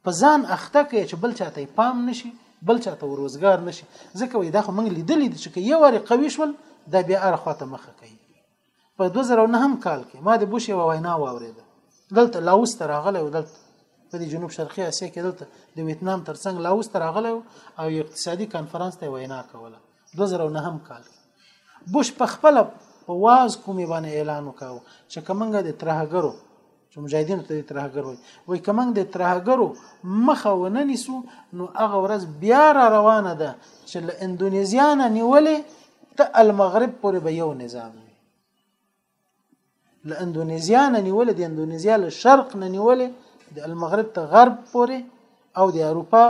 په ځان اخته کړي چې بل چاته پام نشي بل چاته وروزګار نشي ځکه وای دا خو موږ لیدلې چې یو وری قوي شول دا بیا ارخواته مخه کوي په 2009 کال کې ما د بوش یو وینا واوریده دلته لاوس ته راغلی او دلته په دې جنوب شرقي اسیا کې دلته د ویتنام ترڅنګ لاوس ته راغلی او یو اقتصادي کانفرنس ته وینا کوله 2009 کال کې بوش په خپل په واز کومې باندې اعلان وکاو چې کومنګ د ترهګرو چې مجاهدینو ته ترهګر وای وای کمنګ د ترهګرو مخه ونه نیسو نو هغه ورځ بیا را روانه ده چې له اندونیزیا نه نیولې ته المغرب پورې به یو نظام وي له اندونیزیا نه نیولې د اندونیزیا له شرق نه نیولې د المغرب ته غرب پورې او د اروپا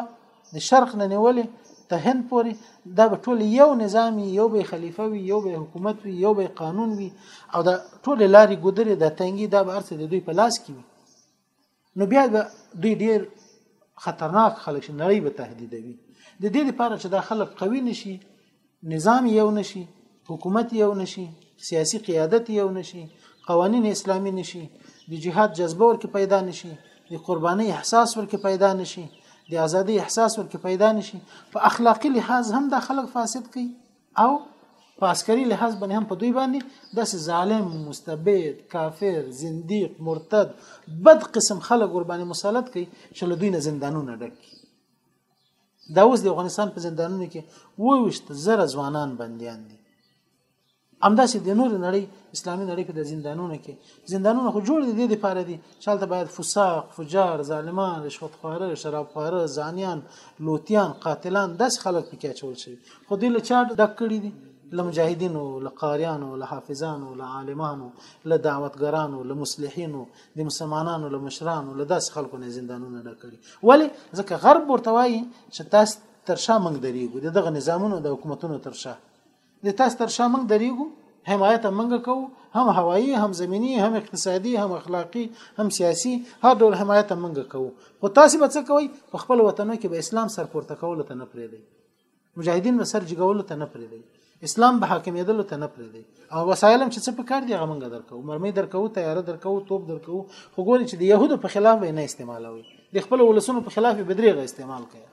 د شرق نه نیولې ته هند پورې دا به ټول یو نظام یو به خلیفه وي یو به حکومت وي یو به قانون وي او دا ټول لارې ګودرې د تنګي دا به ارڅ د دوی په لاس کې وي نو بیا به دوی ډیر خطرناک خلک شي نړۍ به تهدیدوي د دې لپاره چې دا خلک قوي نشي نظام یو نشي حکومت یو نشي سیاسي قیادت یو نشي قوانین اسلامي نشي د جهاد جذبه ورکه پیدا نشي د قرباني احساس ورکه پیدا نشي د ازادي احساس ورکه پیدا نشي په اخلاقی لحاظ هم د خلک فاسد کوي او په عسکري لحاظ باندې هم په دوی باندې داس ظالم مستبد کافر زنديق مرتد بد قسم خلک ور باندې مسلط کوي چې له دوی نه زندانونه ډک دا اوس د افغانستان په زندانونو کې وویشت زره ځوانان بندیان دي همداسې د نور نړۍ اسلامي نړۍ په د زندانونو کې زندانونه خو جوړ دي د لپاره دي شالته باید فساق فجار ظالمان رشوت خواره شراب خواره زانیان لوتیان قاتلان داس خلک پکې اچول شي خو دوی له چا ډک کړي دي له مجاهدینو له قاریانو له حافظانو له عالمانو له دعوتګرانو له مصلحینو د مسلمانانو له مشرانو له داسې خلکو نه زندانونه ډک کړي ولی ځکه غرب ورته وایي چې تاسو تر شا موږ درېږو د دغه نظامونو د حکومتونو تر شا د تاسو تر شا موږ درېږو حمایت موږ کوو هم هوایی هم زمینی هم اقتصادي هم اخلاقی هم سیاسي هر ډول حمایت موږ کوو خو تاسو به څه کوئ په خپل وطنو کې به اسلام سرپورته کول ته نه پرېږدئ مجاهدین به سر جګولو ته نه پریدي اسلام به حاکمیدلو ته نه پریدي او وسایل هم چې څه په کار دي هغه موږ درکو مرمۍ درکو تیاره درکو توپ درکو خو ګوري چې د يهودو په خلاف به نه استعمالوي د خپل ولسونو په خلاف به درېغه استعمال کوي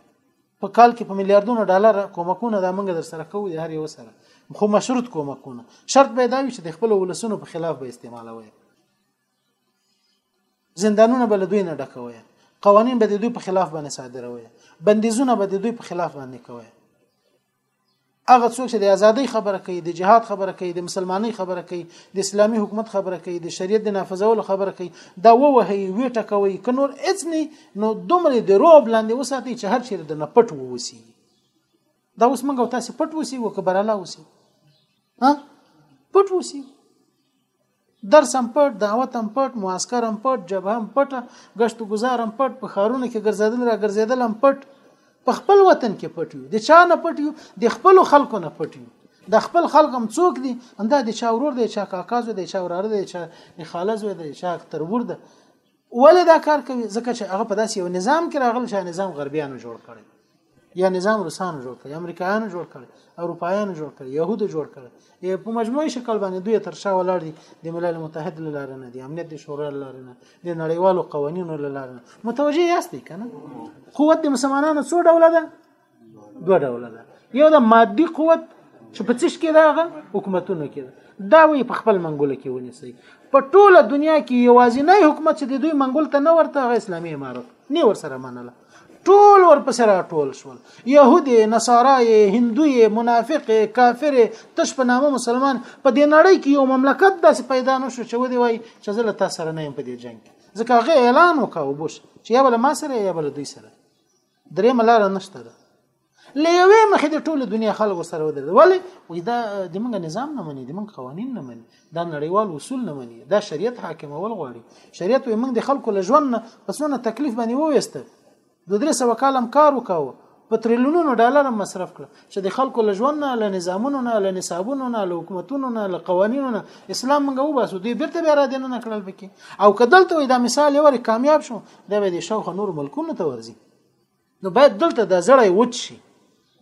په کال کې په میلیارډونو ډالر کومکونه د موږ در سره کوو د هر یو سره خو مشروط کومکونه شرط به دا وي چې د خپل ولسونو په خلاف به استعمالوي زندانونه به له دوی نه ډکوي قوانین به د دوی په خلاف باندې صادروي بندیزونه به د دوی په خلاف باندې کوي هغه څوک چې د ازادۍ خبره کوي د جهاد خبره کوي د مسلمانۍ خبره کوي د اسلامي حکومت خبره کوي د شریعت د نافذولو خبره کوي دا ووهي وی ټکوي که نور هیڅ نه نو دومره د روب لاندې وساتي چې هر چیرې د نه پټ ووسی دا اوس موږ تاسو پټ وسی وکبراله وسی ها پټ وسی درس هم پټ دعوت هم پټ معسكر هم پټ جبهه هم پټه گشت و گذار هم پټ په ښارونو کې ګرځېدل را ګرځېدل هم پټ په خپل وطن کې پټ یو د چا نه پټ یو د خپل خلکو نه پټ یو د خپل خلک هم څوک دي همدا د چا ورور دی چا کاکا زوی دی چا وراره دی چا د خاله زوی دی چا ترور دی ولې دا کار کوي ځکه چې هغه په داسې یو نظام کې راغلی چې نظام غربیانو جوړ کړي یا نظام روسانو جوړ کړي امریکایانو جوړ کړي اروپایانو جوړ کړي يهودو جوړ کړي په مجموعي شکل باندې دوی تر شا ولاړ دي د ملل متحد لاره نه دي امنیت د شورا لاره نه د نړیوالو قوانینو لاره نه متوجي یاست کنه قوت د مسلمانانو څو ډول ده دوه ډوله ده یو د مادي قوت چې په څه کې راغه حکومتونو کې دا وی په خپل منګول کې ونیسي په ټوله دنیا کې یوازینی حکومت چې د دوی منګول ته نه ورته غ اسلامي امارت نه ور سره منله ټول ور پسې را ټول شول يهودي نصارای هندوی منافق کافر تش په نامه مسلمان په دې نړۍ کې یو مملکت داسې پیدا نه شو چې ودی وای چې زه له تاسو سره نه يم په دې جنگ ځکه هغه اعلان وکاو بوش چې یا بل ما سره یا بل دوی سره درېمه لاره نشته ده له یوې مخې د ټولو دنیا خلکو سره ودرېد ولې وایي دا د موږ نظام نه مني د موږ قوانین نه مني دا نړیوال اصول نه مني دا شریعت حاکمول غواړي شریعت وایي موږ د خلکو له ژوند نه په څونه تکلیف باندې وویسته د درې سوه کال هم کار وکاوه په تریلیونونو ډالر مصرف کړ چې د خلکو له ژوند نه له نظامونو نه له نصابونو نه له حکومتونو نه له قوانینو نه اسلام موږ وباسو دوی بیرته بیا را دینه نکړل پکې او کدلته وي دا مثال یو لري کامیاب شو دا به د شاوخوا نور ملکونو ته ورځي نو باید دلته د زړی وچ شي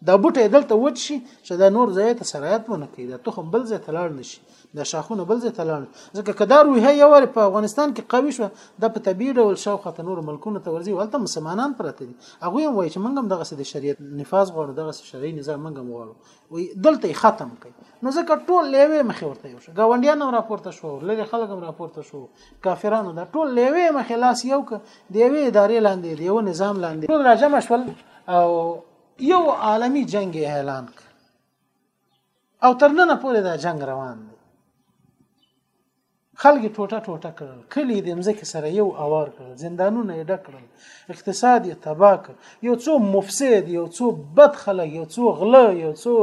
دا بوټي دلته وچ شي چې دا نور ځای ته سرایت ونه کوي دا تخم بل ځای ته لاړ نشي دا شاخونه بل ځای ته لاړ ځکه کدا روحه یو ور په افغانستان کې قوي شو دا په طبي ډول شاوخوا ته نور ملکونه ته ورځي ولته مسلمانان پراته دي هغه هم وایي چې موږ هم دغه د شریعت نفاذ غواړو دغه شرعي نظام موږ هم غواړو وي دلته یې ختم کړي نو ځکه ټول لیوې مخې ورته یو شو ګاونډیان هم راپورته شو لري خلک هم راپورته شو کافرانو دا ټول لیوې مخې لاس یو ک د یوې ادارې لاندې د یو نظام لاندې ټول راجم شول او یو عالمی جنگ اعلان ک او تر نن پورې دا جنگ روان دی خلک یې ټوټه ټوټه کړل کلي د مځکې سره یو اوار کړل زندانونه یې ډک کړل اقتصاد یې تباه کړ یو څو مفسد یو څو بد خلک یو څو غله یو څو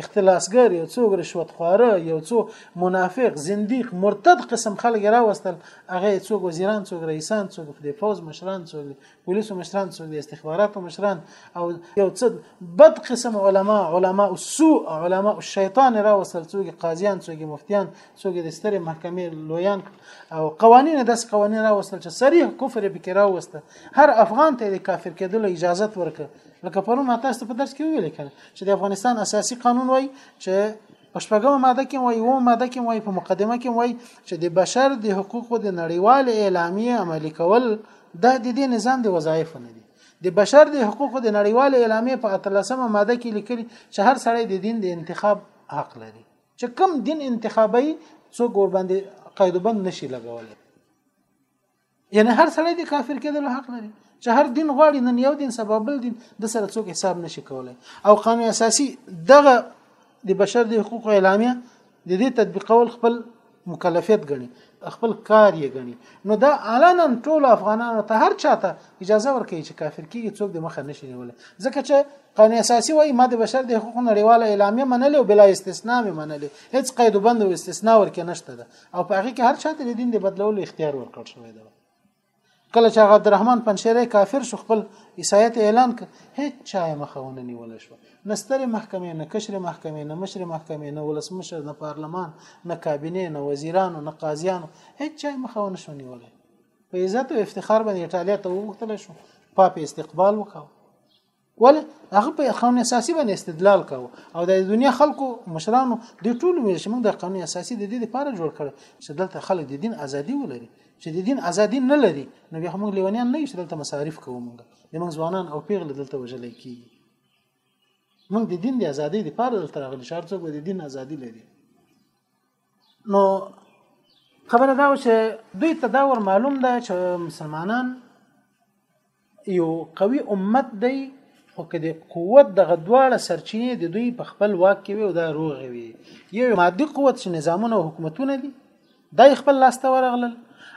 اختلاسګر یو څو رشوتخواره یو څو منافق زنديق مرتد قسم خلک راوستل هغه څوک وزیران څوک رئیسان څوک د فوز مشران څوک پولیسو مشران څوک دي استخباراتو مشران او یو څه بد قسم علما علما السوء علما الشیطان را وصل څوک قاضیان څوک مفتیان څوک د سترې محکمې لویان او قوانین داس قوانین را وصل چې صریح کفر به کې را وسته هر افغان ته د کافر کېدلو اجازه ورکړه لکه پرون ما تاسو په درس کې ویل کړه چې د افغانستان اساسي قانون وای چې په شپږمه ماده کې وایي اومه ماده کې وایي په مقدمه کې وایي چې د بشر د حقوقو د نړیوال اعلامیې عملي کول د دې نظام د وظایف نه دي د بشر د حقوقو د نړیوال اعلامیې په اتلسمه ماده کې لیکلي چې هر سړی د دین د انتخاب حق لري چې کم دین انتخابي څوک ور باندې قید بند نشي لګولای یعنی هر سړی د کافر کېدلو حق لري چې هر دین غواړي نن یو دین سبا بل دین د سره څوک حساب نشي کولای او قانون اساسي دغه د بشر د حقوقو اعلامیه د دې تطبیقول خپل مکلفیت ګڼي خپل کار یې ګڼي نو دا علنا ټول افغانانو ته هر چاته اجازه ورکړي چې کافر کیږي څوک د مخه نشي نیول ځکه چې قانون اساسي وایي ما د بشر د حقوقو نړیواله اعلامیه منلې او بلا استثنا مې منلې هیڅ قید بند او استثنا ورکې نشته ده او په هغه کې هر چا ته د دین د بدلولو اختیار ورکړ شوی دی کله چې هغه عبدالرحمن پنشری کافر شو خپل عیسایت اعلان ک هیڅ چا یې مخاونه نیول شو نه سترې محکمې نه کشرې محکمې نه مشرې محکمې نه ولسمشر نه پارلمان نه کابینه نه وزیرانو نه قاضیانو هیڅ چا یې مخاونه شو نیول په عزت او افتخار باندې ایټالیا ته وغوښتل شو پاپ استقبال وکاو ول هغه په قانون اساسي باندې استدلال کاوه او د دنیا خلکو مشرانو د ټولو ویل چې موږ د قانون اساسي د دې لپاره جوړ کړ چې دلته خلک د دین ازادي ولري چې د دین ازادي نه لري نو بیا موږ لیونیان نه یو چې دلته مصارف کوو موږ د موږ ځوانان او پیغله دلته وژل کیږي موږ د دین د ازادۍ لپاره دلته راغلي شارڅوک د دین ازادي لري نو خبره دا و چې دوی ته دا ور معلوم ده چې مسلمانان یو قوي امت دی خو که د قوت دغه دواړه سرچینې د دوی په خپل واک کې وي او دا روغې وي یو مادي قوت چې نظامونه او حکومتونه دي دا خپل لاسته ورغلل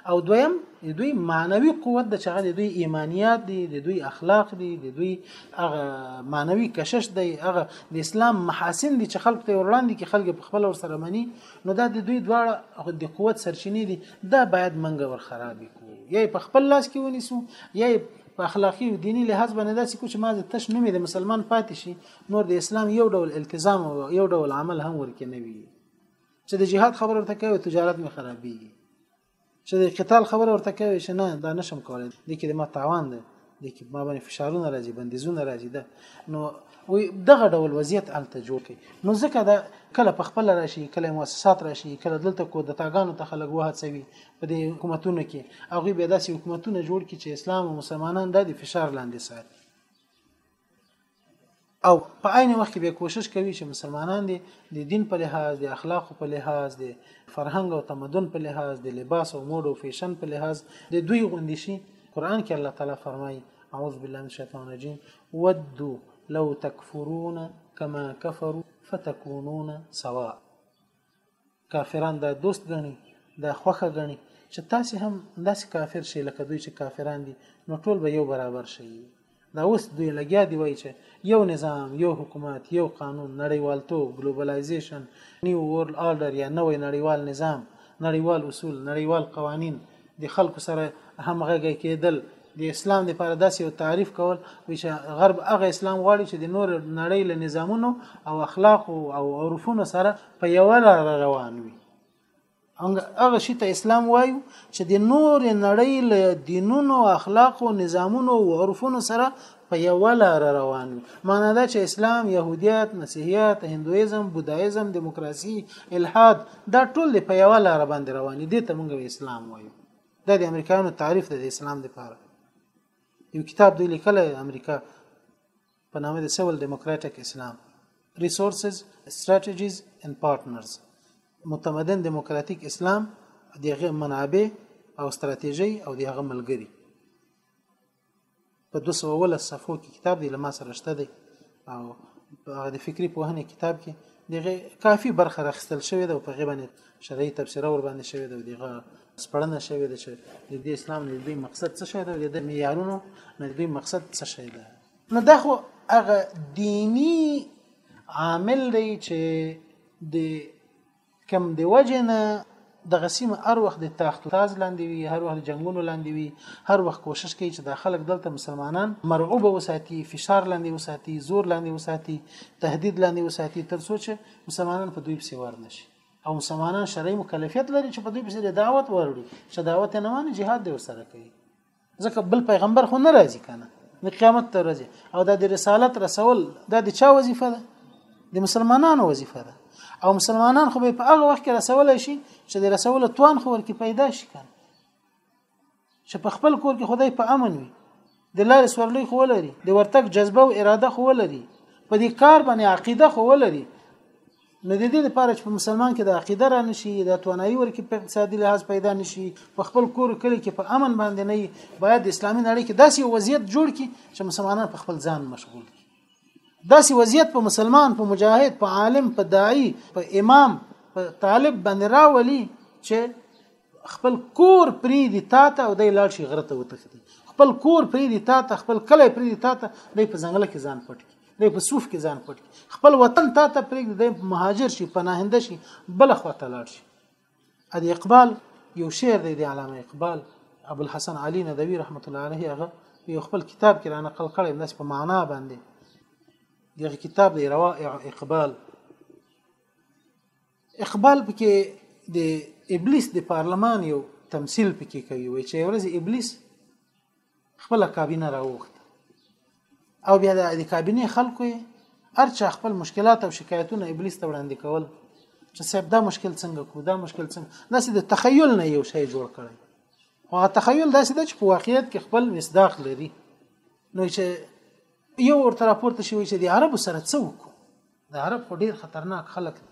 او دویم د دوی معنوي قوت د چغه د دوی ایمانیات دي د دوی اخلاق دي د دوی هغه معنوي کشش دی هغه د اسلام محاسن دي چې خلق ته وړاندې کې خلک په خپل ور سره مني نو دا د دوی دواړه د قوت سرچینې دي دا باید منګه ور خراب کو یا په خپل لاس کې ونیسو یا په اخلاقی او دینی لحاظ باندې داسې کو چې ما د تش نومې د مسلمان پاتې شي نور د اسلام یو ډول التزام او یو ډول عمل هم ورکې نه وي چې د جهاد خبر ورته کوي تجارت مې خرابېږي چې د قتال خبر ورته کوي چې نه دا نشم کولای د کې د ما تاوان دی د کې ما باندې فشارونه راځي بندیزونه راځي ده نو وي دغه ډول وضعیت الته جوړ کی نو ځکه دا کله په خپل راشي کله مؤسسات راشي کله دلته کو د تاګانو ته خلک وهڅوي په دې حکومتونو کې هغه به داسې حکومتونه جوړ کړي چې اسلام او مسلمانان د فشار لاندې ساتي او په عین وخت کې به کوشش کوي چې مسلمانان دي د دین په لحاظ د اخلاق په لحاظ د فرهنګ او تمدن په لحاظ د لباس او موډ او فیشن په لحاظ د دوی غوندي شي قران کې الله تعالی فرمایي اعوذ بالله من الشیطان الرجیم ودو لو تکفرون کما کفروا فتكونون سواء کافران دا دوست غني دا خوخه غني چې تاسو هم داسې کافر شي لکه دوی چې کافران دي نو ټول به یو برابر شي دا اوس دوی لګیا دی وای چې یو نظام یو حکومت یو قانون نړیوالتوب ګلوبلایزیشن نیو ورلد آرډر یا نوې نړیوال نظام نړیوال اصول نړیوال قوانین د خلکو سره همغږی کېدل د اسلام لپاره داسې یو تعریف کول چې غرب هغه اسلام غواړي چې د نور نړۍ له نظامونو او اخلاق او عرفونو سره په یو لار روان وي هغه شي ته اسلام وایو چې د نور نړۍ له دینونو اخلاق او نظامونو او عرفونو سره په یوه لار روان وي معنا دا چې اسلام يهودیت مسیحیت هندویزم بودایزم دیموکراسي الحاد دا ټول په یوه لار باندې روان دي ته موږ اسلام وایو دا د امریکایانو تعریف دی د اسلام لپاره یو کتاب دی لیکلی امریکا په نامه د سیول دیموکراتیک اسلام ریسورسز استراتیجیز اند پارټنرز متمدن دیموکراتیک اسلام دغه منابع او استراتیژي او دغه ملګری په 219 صفحو کې کتاب دی لما سره شته دی او هغه د فکری پوهنې کتاب کې دغه کافی برخه راخستل شوې ده او په غیبه شرعي تفسیر ور باندې شوې ده دغه سپړنه شوې ده چې د اسلام د دوی مقصد څه شی ده د معیارونو د دوی مقصد څه شی ده نو دا خو هغه دینی عامل دی چې د کم دی وجه نه دغه سیمه هر وخت د تاخت تاز لاندې وي هر وخت جنگونو لاندې وي هر وخت کوشش کوي چې د خلک دلته مسلمانان مرعوب وساتي فشار لاندې وساتي زور لاندې وساتي تهدید لاندې وساتي تر څو چې مسلمانان په دوی پسې ور نشي او مسلمانان شرعي مکلفیت لري چې په دوی پسې دعوت وروړي چې دعوت نه مانی جهاد دی ورسره کوي ځکه بل پیغمبر خو نه راځي کنه د قیامت تر ورځې او دا د رسالت رسول دا د چا وظیفه ده د مسلمانانو وظیفه ده او مسلمانان خو به په هغه وخت کې رسول شي چې د رسول توان خو ورکی پیدا شي کنه چې په خپل کور کې خدای په امن وي د لارې سورلۍ خو ولري د ورتګ جذبه او اراده خو ولري په دې کار باندې عقیده خو ولري نو د دې لپاره چې په مسلمان کې د عقیده را نشي د توانایي ورکې په اقتصادي لحاظ پیدا نشي په خپل کور کلی کې په امن باندې نه باید د اسلامي نړۍ کې داسې وضعیت جوړ کړي چې مسلمانان په خپل ځان مشغول دي داسې وضعیت په مسلمان په مجاهد په عالم په داعي په امام په طالب باندې راولي چې خپل کور پری دي تا ته او د لاړ شي غره ته وتښتي خپل کور پری دي تا ته خپل کلی پری دي تا ته د په ځنګل کې ځان پټ کی دی په صوف کې ځان پټ کی خپل وطن تا ته پرېږدي دی مهاجر شي پناهنده شي بل خوا ته لاړ شي ادي اقبال یو شعر دی د علامه اقبال ابو الحسن علي ندوي رحمت الله علیه هغه یو خپل کتاب کې را نقل کړی داس په معنا باندې دغه کتاب دی روائع اقبال اقبال پکې د ابلیس د پارلمان یو تمثيل پکې کوي وای چې ورځ ابلیس خپل کابینه راوخته او بیا د کابینه خلکو ارچا خپل مشکلات او شکایتونه ابلیس ته وړاندې کول چې صاحب دا مشکل څنګه کو دا مشکل څنګه داسې د تخیل نه یو شی جوړ کړي هغه تخیل داسې د چې په واقعیت کې خپل مصداق لري نو چې یو ورته راپورته شوی چې د عربو سره څه وکړو د عرب خو ډیر خطرناک خلک دي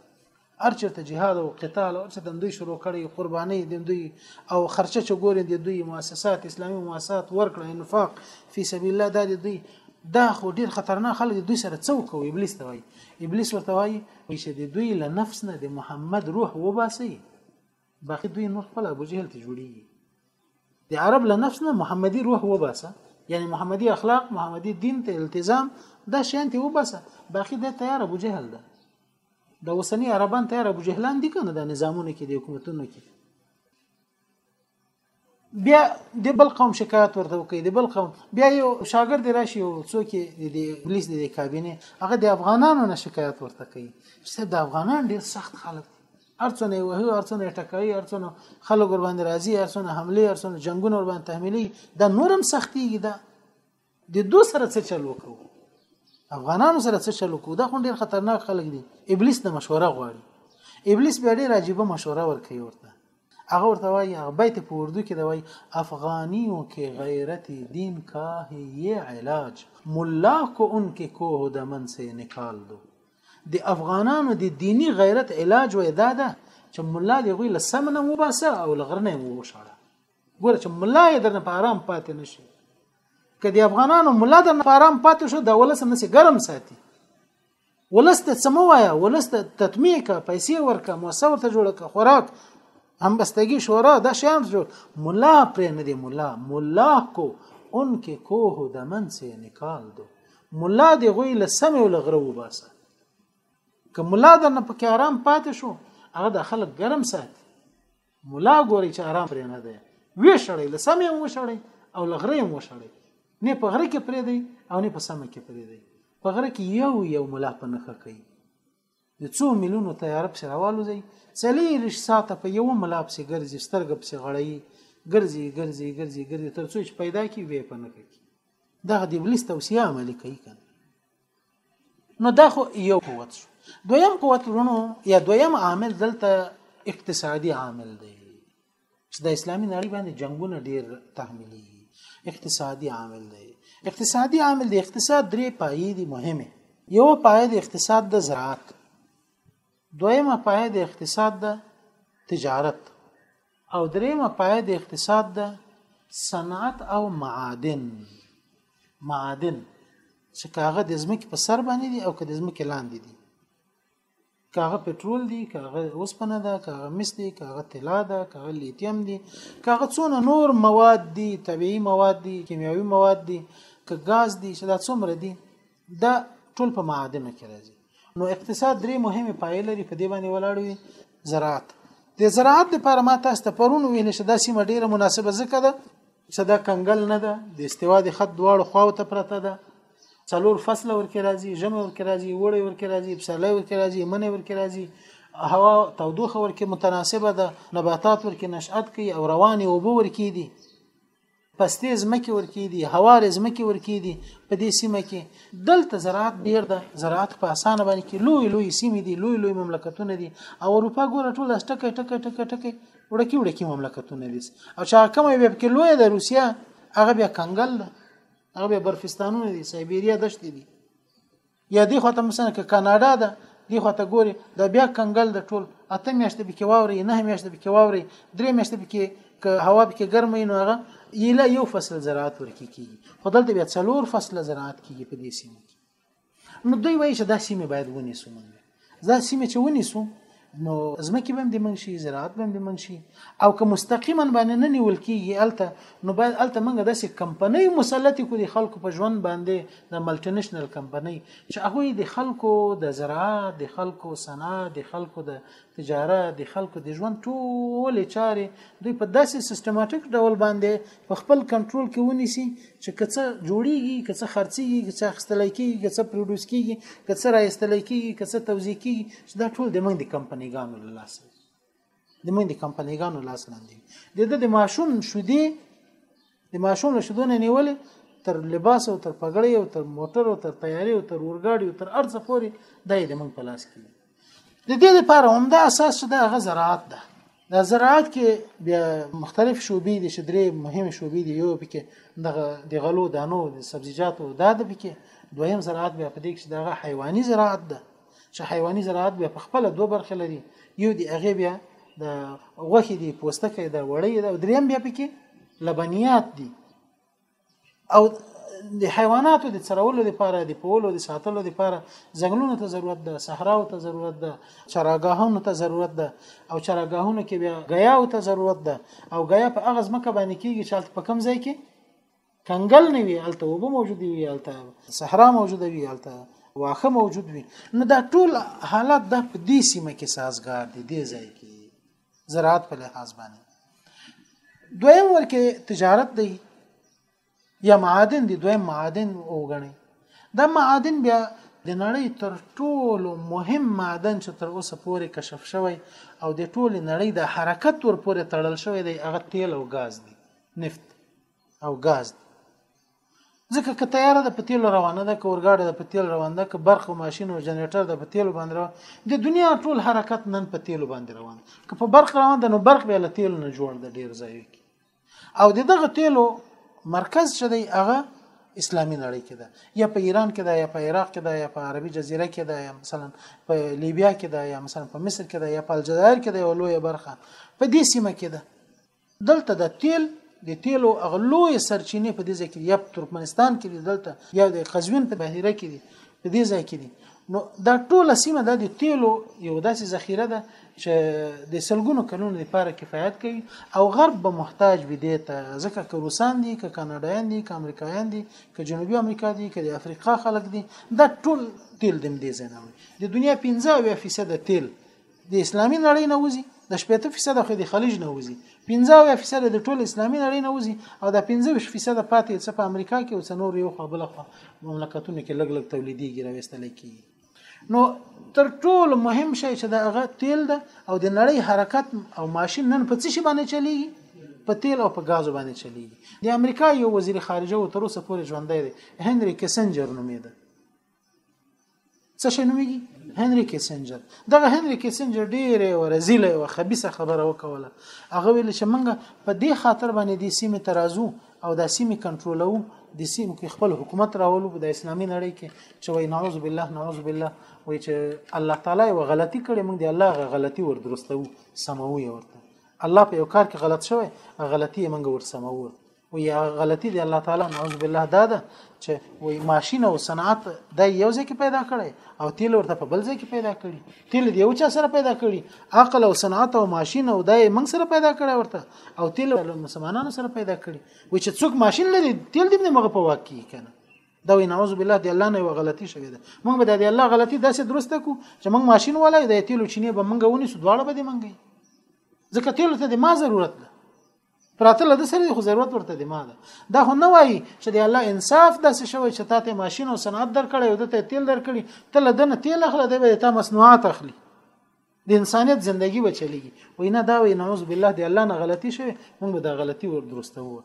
هر چیرته جهاد او قتال او چې د دوی شروع کړي قرباني د دوی او خرچه چې ګوري د دوی مؤسسات اسلامي مؤسسات ورکړه انفاق فی سبیل الله دا د دوی دا خو ډیر خطرناک خلک دي دوی سره څوک او ابلیس ته وایي ابلیس ورته وایي چې د دوی له نفس نه د محمد روح وباسي باقي دوی نور خپل ابو جهل ته جوړیږي د عرب له نفس نه محمدي روح وباسه یعنی محمدي اخلاق محمدي دین ته التزام دا شین ته وباسه باقي د تیار ابو جهل ده د اوسنی عربان تیار ابو جهلان دي کنه د نظامونو کې د حکومتونو کې بیا د بل قوم شکایت ورته وکړي د بل قوم بیا یو شاګرد راشي او څوک د انګلیس د کابینه هغه د افغانانو نه شکایت ورته کوي چې د افغانان ډیر سخت خلک دي ارڅونه وهي ارڅونه ټکای ارڅونه خلک ور باندې راځي ارڅونه حمله ارڅونه جنگونه ور باندې تحملي دا نورم سختيږي دا د دو سره څه چل وکړو افغانانو سره څه چل وکړو دا خو ډیر خطرناک خلک دي ابلیس نه مشوره غواړي ابلیس بیا ډیر عجیب مشوره ورکوي ورته هغه ورته وایي هغه بیت په اردو کې دی وایي افغانیو کې غیرت دین کا هي علاج ملا کو ان کې کوه دمن سه نکال دو د افغانانو د دینی غیرت علاج وای دا ده چې ملا دی غوی لسمنه وباسه او لغرنه وو شړه ګوره چې ملا یې درنه په آرام پاتې نشي که د افغانانو ملا درنه په آرام پاتې شو د ولس نه سي ګرم ساتي ولس ته سمو وایا ولس ته تطمیع کا پیسې ورکا موسسه ورته جوړه کا خوراک هم بستګي شورا دا شیان جوړ ملا پر نه دی ملا ملا کو ان کې کوه د من سي نکال دو ملا دی غوی له سمې ول غره وباسه که ملا درنه په آرام پاتې شو هغه د خلک ګرم ساتي ملا ګوري چې آرام پرې نه دی وی شړی له سمې مو شړی او له غرې مو شړی نه په غره کې پرې دی او نه په سمه کې پرې دی په غره کې یو یو ملا په نخه کوي د څو میلیونو تیاره پسې راوالوځي څلېرش ساعته په یو ملا پسې ګرځي سترګه پسې غړی ګرځي ګرځي ګرځي ګرځي تر څو چې پیدا کی وی په نخه کې دغه د ابلیس توصیه عملي کوي کنه نو دا خو یو قوت شو دویم قوت ورونو یا دویم عامل دلته اقتصادي عامل دی چې د اسلامي نړۍ باندې جنگونه ډیر تحمیلي اقتصادي عامل دی اقتصادي عامل دی اقتصاد درې پایې دي مهمه یو پایه د اقتصاد د زراعت دویمه پایه د اقتصاد د تجارت او دریمه پایه د اقتصاد د صنعت او معادن معادن چې کاغه د زمکه په سر باندې دي او که د زمکه لاندې دي کاغه پټرول دي کاغه اوسپنه ده کاغه مس دي کاغه طلا ده کاغه لیتیم دي کاغه څونه نور مواد دي طبيعي مواد دي کیمیاوي مواد دي که غاز دي چې دا څومره دي دا ټول په معادنو کې راځي نو اقتصاد درې مهمه پایې لري په دې باندې ولاړ وي زراعت د زراعت لپاره ما تاسو ته پرون ویل چې دا سیمه ډیره مناسبه ځکه ده چې دا کنګل نه ده د استوا د خط دواړو خواو ته پرته ده څلور فصله ورکې راځي ژمه ورکې راځي وړې ورکې راځي پسرلی ورکې راځي منې ورکې راځي هوا تودوخه ورکې متناسبه ده نباتات ورکې نشأت کوي او رواني اوبه ورکې دي پستې ځمکې ورکی دي هوارې ځمکې ورکی دي په دې سیمه کې دلته زراعت ډیر ده زراعت په اسانه باندې کې لوی لوی سیمې دي لوی لوی مملکتونه دي او اروپا ګوره ټول ټکه ټکه ټکه ټکه وړکی وړکی مملکتونه دي او چې کومه به کې لوی ده روسیا هغه بیا کنګل ده هغه بیا برفستانونه دي سایبیریا دشت دي یا دی خو ته مثلا ک کاناډا ده دی خو ته ګوري دا بیا کنګل د ټول اته میاشتې به کې واوري نه میاشتې به کې واوري درې میاشتې به کې ک هوا به کې ګرمه نو هغه یله یو فصل زراعت ورکی کیږي خو دلته بیا څلور فصل زراعت کیږي په دې سیمه کې نو دوی وایي چې دا سیمه باید ونیسو موږ دا سیمه چې ونیسو نو ځمکې به هم د منګ شي زراعت به هم د منګ شي او که مستقیما باندې نه نیول کیږي الته نو باید الته منګ داسې کمپنۍ مسلط کو د خلکو په ژوند باندې د ملټینیشنل کمپنۍ چې هغه د خلکو د زراعت د خلکو صنعت د خلکو د تجارت د خلکو د ژوند ټول چارې دوی په داسې سیستماتیک ډول باندې په خپل کنټرول کې ونیسي چې که څه جوړیږي که څه خرڅیږي که څه اخیستل کیږي که څه پروډوس کیږي که څه راایستل کیږي که څه توزیع کیږي چې دا ټول د موږ د کمپنیګانو له لاسه د موږ د کمپنیګانو لاس لاندې دي د د ماشوم شودې د ماشوم له شودو نه نیولې تر لباس او تر پګړې او تر موټر او تر تیارې او تر ورګاډي او تر ارزه پورې دا یې د موږ په لاس کې د دې لپاره هم دا اساس چې دا غ زراعت ده د زراعت کې بیا مختلف شوبې دي چې درې مهم شوبې دي یو پکې د غلو دانو د سبزیجاتو دا د پکې دویم زراعت بیا په دې کې دغه حیواني زراعت ده چې حیواني زراعت بیا په خپل دوه برخې لري یو دی هغه بیا د غوښې دی پوستکي د وړۍ د دریم بیا پکې لبنیات دي او د حیواناتو د څرولو لپاره د پولو د ساتلو لپاره ځنګلونو ته ضرورت ده صحراو ته ضرورت ده چراګاهونو ته ضرورت ده او چراګاهونو کې بیا غیاو ته ضرورت ده او غیا په هغه ځمکه باندې کېږي چې هلته په کم ځای کې کنګل نه وي هلته اوبه موجودې وي هلته صحرا موجوده وي هلته واخه موجود وي نو دا ټول حالات د دې سیمه کې سازګار دي دې ځای کې زراعت په لحاظ باندې دویم ورکه تجارت دی یا معادن دی دویم معادن وګڼي دا معادن بیا د نړۍ تر ټولو مهم معدن چې تر اوسه پورې کشف شوی او د ټولې نړۍ د حرکت ور پورې تړل شوی دی هغه تیل او غاز دی نفت او غاز دی ځکه که تیاره د پتیل روانه ده که اورګاډه د پتیل روان ده که برق او ماشين او جنریټر د پتیل باندې روان د دنیا ټول حرکت نن پتیل باندې روان که په برق روان ده نو برق به له تیل نه جوړ ده ډیر ځای کې او د دغه تیلو مرکز چې دی هغه اسلامي نړۍ کې ده یا په ایران کې ده یا په عراق کې ده یا په عربي جزیره کې ده یا مثلا په لیبیا کې ده یا مثلا په مصر کې ده یا په الجزایر کې ده یو لوی برخه په دې سیمه کې ده دلته د تیل د تیلو هغه لوی سرچینې په دې ځای کې یا په ترکمنستان کې دي دلته یا د قزوین په بهیره کې دي په دې ځای کې دي نو دا ټوله سیمه د تیلو یو داسې ذخیره ده چې د سلګونو کلونو لپاره کفایت کوي او غرب به محتاج وي دې ته ځکه که روسان دي که کاناډایان دي که امریکایان دي که جنوبي امریکا دي که د افریقا خلک دي دا ټول تیل د دې ځای نه د دنیا 15 فیصد تیل د اسلامي نړۍ نه وځي د 70% خو د خلیج نه وځي 15% د ټول اسلامي نړۍ نه وځي او د 15% پاتې څه په امریکا کې او څه نور یو خو بل خو مملکتونو کې لګ لګ تولیديږي راوستل کیږي نو تر ټولو مهم شی چې د هغه تیل ده او د نړۍ حرکت او ماشين نن په څه شي باندې چلیږي په تیل او په غاز باندې چلیږي د امریکا یو وزیر خارجه و تر اوسه پورې ژوندی دی هنري کیسنجر نومېده څه شي نومېږي هنري کیسنجر دغه هنري کیسنجر ډېر ورزیله او خبيسه خبره وکوله هغه ویل چې موږ په دې خاطر باندې د سیمې ترازو او د سیمې کنټرولو د سیمې کې خپل حکومت راولو په اسلامي نړۍ کې چې وای نعوذ بالله نعوذ بالله وای چې الله تعالی یو غلطي کړې موږ دی الله غلطي ور درستو سموي ورته الله په یو کار کې غلط شوی غلطي موږ ور سموو و یا غلطی دی الله تعالی نعوذ بالله دا ده چې وای ماشين او صنعت د یو ځای کې پیدا کړي او تیل ورته په بل ځای کې پیدا کړي تیل دی یو چا سره پیدا کړي عقل او صنعت او ماشين او دای موږ سره پیدا کړي ورته او تیل له مسلمانانو سره پیدا کړي و چې څوک ماشين لري تیل دې نه مغه په واکي کنه دا وی نعوذ بالله دی الله نه یو غلطي شوې ده موږ به د الله غلطي داسې درسته کو چې موږ ماشين ولای د تیلو چینه به موږ ونی سو دواړه به دې منګي ځکه تیلو ته د ما ضرورت ده پراته له سره خو ضرورت ورته دی ما ده دا خو نه وایي چې د الله انصاف داسې شوی چې تا ته ماشين او صنعت درکړی او دته تیل درکړي ته له دنه تیل اخله دی به تا مصنوعات اخلي د انسانیت زندگی به چلیږي وینا دا وی نعوذ بالله د الله نه غلطي شوی موږ به دا غلطي ور درسته وو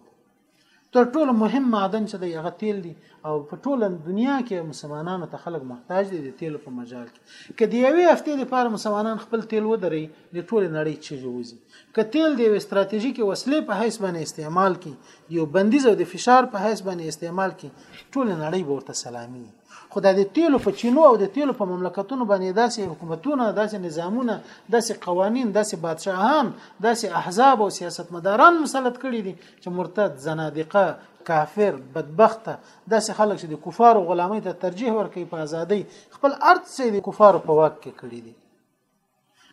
تر ټولو مهم معدن چې دی هغه تیل دی او په ټوله دنیا کې مسلمانانو ته خلک محتاج دي د تیلو په مجال کې که د یوې هفتې لپاره مسلمانان خپل تیل ودري د ټوله نړۍ چیغې وځي که تیل د یوې ستراتیژیکې وسلې په حیث باندې استعمال کړي د یو بندیز او د فشار په حیث باندې استعمال کړي ټوله نړۍ به ورته سلامي وي خو دا د تیلو په چینو او د تیلو په مملکتونو باندې داسې حکومتونه داسې نظامونه داسې قوانین داسې بادشاهان داسې احزاب او سیاستمداران مسلط کړي دي چې مرتد زنادقه کافر بدبخت داسې خلک چې د کفارو غلامۍ ته ترجیح ورکوي په ازادۍ خپل ارت سي د کفارو په واک کې کړي دي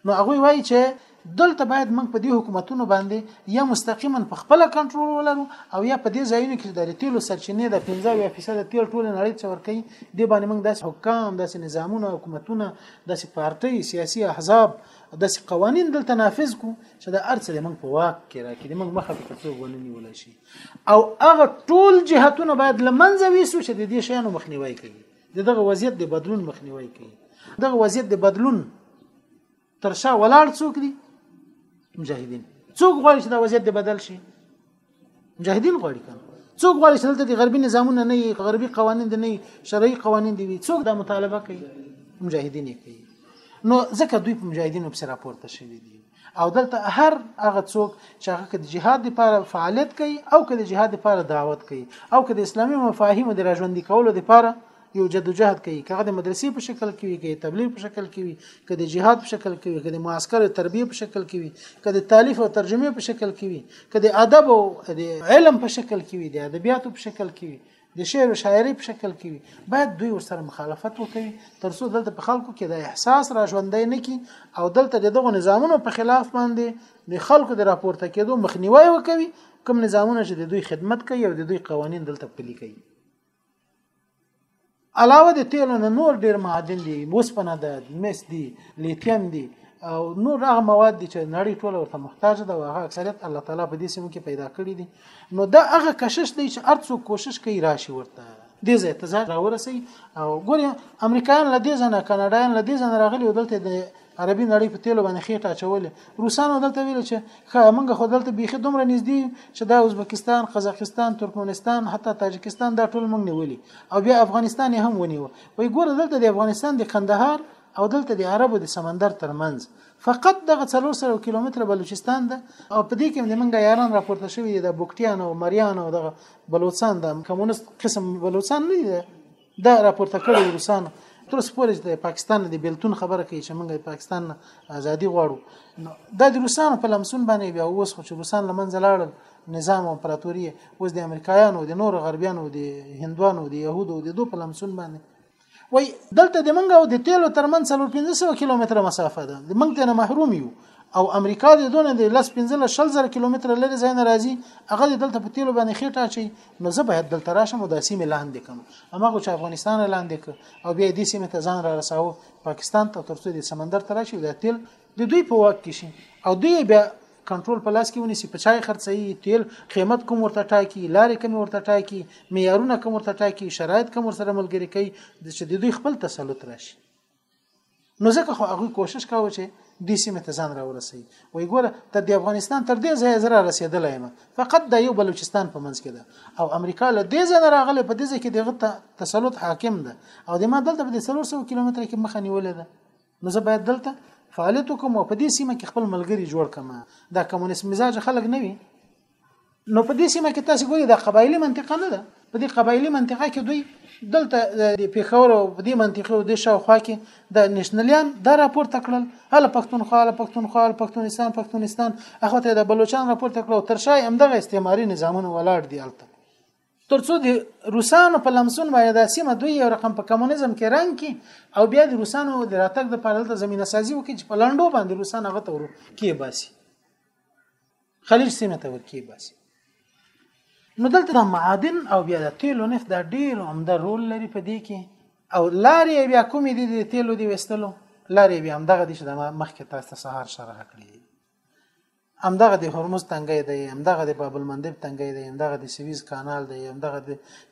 نو هغه وایي چې دلته باید موږ په دې حکومتونو باندې یا مستقیما په خپل کنټرول ولرو او یا په دې ځایونو کې د تیلو سرچینې د 15% تیل ټول نړۍ څور کوي د باندې موږ داسې حکام داسې نظامونه حکومتونه داسې پارټي سیاسي احزاب داسې قوانين دلته نافذ کو چې د ارڅ د موږ په واک کې راکې د موږ مخه په څو ونه نیول شي او هغه ټول جهاتونه باید لمنځه ویسو چې د دې شیانو مخنیوي کوي د دغه وضعیت د بدلون مخنیوي کوي دغه وضعیت د بدلون تر شا ولاړ څوک دي مجاهدین څوک غواړي چې دا وضعیت د بدل شي مجاهدین غواړي کنه څوک غواړي چې دلته د غربي نظامونه نه وي غربي قوانين د نه وي شرعي قوانين دی وي څوک دا مطالبه کوي مجاهدین کوي نو ځکه دوی په مجاهدینو په راپورته شوی دي او دلته هر هغه څوک چې هغه د جهاد لپاره فعالیت کوي او که د جهاد لپاره دعوت کوي او که د اسلامي مفاهیمو د راژوندي کولو لپاره یو جدوجهد کوي که د مدرسې په شکل کې وي که تبلیغ په شکل کې وي که د جهاد په شکل کې وي که د معسكر تربیه په شکل کې وي که د تالیف او ترجمه په شکل کې وي که د ادب او د علم په شکل کې وي د ادبیاتو په شکل کې وي د شعر او شاعري په شکل کې وي باید دوی ورسره مخالفت وکړي ترڅو دلته په خلکو کې د احساس را ژوندۍ نه کی او دلته دغه نظامونو په خلاف باندې د خلکو د راپورته کېدو مخنیوي وکوي کوم نظامونه چې د دوی خدمت کوي او د دوی قوانين دلته پلي کوي علاوه د تیلو نه نور ډیر معادن دي وسپنه ده مس دي لیتیم دي او نور هغه مواد دي چې نړۍ ټوله ورته محتاج ده او هغه اکثریت الله تعالی په دې سیمو کې پیدا کړی دي نو دا هغه کشش دی چې ارڅو کوشش کوي راشي ورته دې ځای ته ځان راورسي او ګوري امریکایان له دې ځنه کاناډایان له دې ځنه راغلي او دلته د عربي نړۍ په تیلو باندې خېټه اچولې روسانو دلته ویل چې ښه موږ خو دلته بیخي دومره نږدې چې دا ازبکستان قزاقستان ترکمنستان حتی تاجکستان دا ټول موږ نیولي او بیا افغانستان هم ونیو وای ګوره دلته د افغانستان د کندهار او دلته د عربو د سمندر ترمنځ فقط دغه 400 کیلومتر بلوچستان ده او په دې کې د منګه یاران راپورته شوی دی د بوکټیان او مریان او دغه بلوچستان د کمونست قسم بلوچستان نه دی دا راپورته کړی روسانو تر اوسه پورې د پاکستان د بیلتون خبره کوي چې موږ د پاکستان ازادي غواړو دا د روسانو په لمسون باندې بیا اوس خو چې روسان لمنځه لاړل نظام او امپراتوري اوس د امریکایانو د نورو غربیانو د هندوانو د يهودو د دوه په لمسون باندې وای دلته د منګ او د تیلو ترمن 350 کیلومتره مسافه ده د منګ ته نه محروم یو او امریکا د دونه د لس 15 شلزر کیلومتر لري ځای نه راځي هغه د دلته په تیلو باندې خېټه چي نو زه باید دلته راشم او د سیمه لاندې کم امغه چې افغانستان لاندې ک او بیا د سیمه ته ځان را رساو پاکستان ته ترڅو د سمندر تر شي د تیل د دوی په واک کې شي او دوی بیا کنټرول په لاس کې ونیسي په چای خرڅي تیل قیمت کوم ورته ټاکي لارې کوم ورته ټاکي معیارونه کوم ورته ټاکي شرایط کوم سره ملګری کوي چې د دوی خپل تسلط راشي نو ځکه خو هغه کوشش کاوه چې د سیمه ته ځان راورسي وای ګوره ته د افغانستان تر دې ځای زره رسیدلای ما فقط د یو بلوچستان په منځ کې ده او امریکا له دې ځای راغله په دې ځای کې دغه تسلط حاکم ده او د ما دلته په 300 کیلومتر کې مخه نیولې ده نو زه باید دلته فعالیت وکم او په دې سیمه کې خپل ملګری جوړ کم دا کمونیست مزاج خلک نه وي نو په دې سیمه کې تاسو ګورئ دا قبایلی منطقه نه ده په دې قبایلی منطقه کې دوی دلته د پیښور او په دې منطقه او د شاوخوا کې د نېشنلیان دا راپور تکړل هله پښتونخوا هله پښتونخوا هله پښتونستان پښتونستان هغه ته د بلوچستان راپور تکړل تر شای همدغه استعماري نظامونه ولاړ دي الته ترڅو د روسانو په لمسون باندې د سیمه دوی یو رقم په کمونیزم کې رنګ کی او بیا د روسانو د راتګ د پاره د زمينه سازي وکړي چې په لاندو باندې روسان هغه تورو کې باسي خلیج سیمه ته ورکی باسي نو دلته د معادن او بیا د تیلو نفت دا ډیر عمده رول لري په دې کې او لارې بیا کومې دي د تیلو دی وستلو لارې بیا هم دغه دي چې د مخکې تاسو سهار شرح کړی همدغه د هرمز تنګی دی همدغه د باب المندب تنګی دی همدغه د سویز کانال دی همدغه د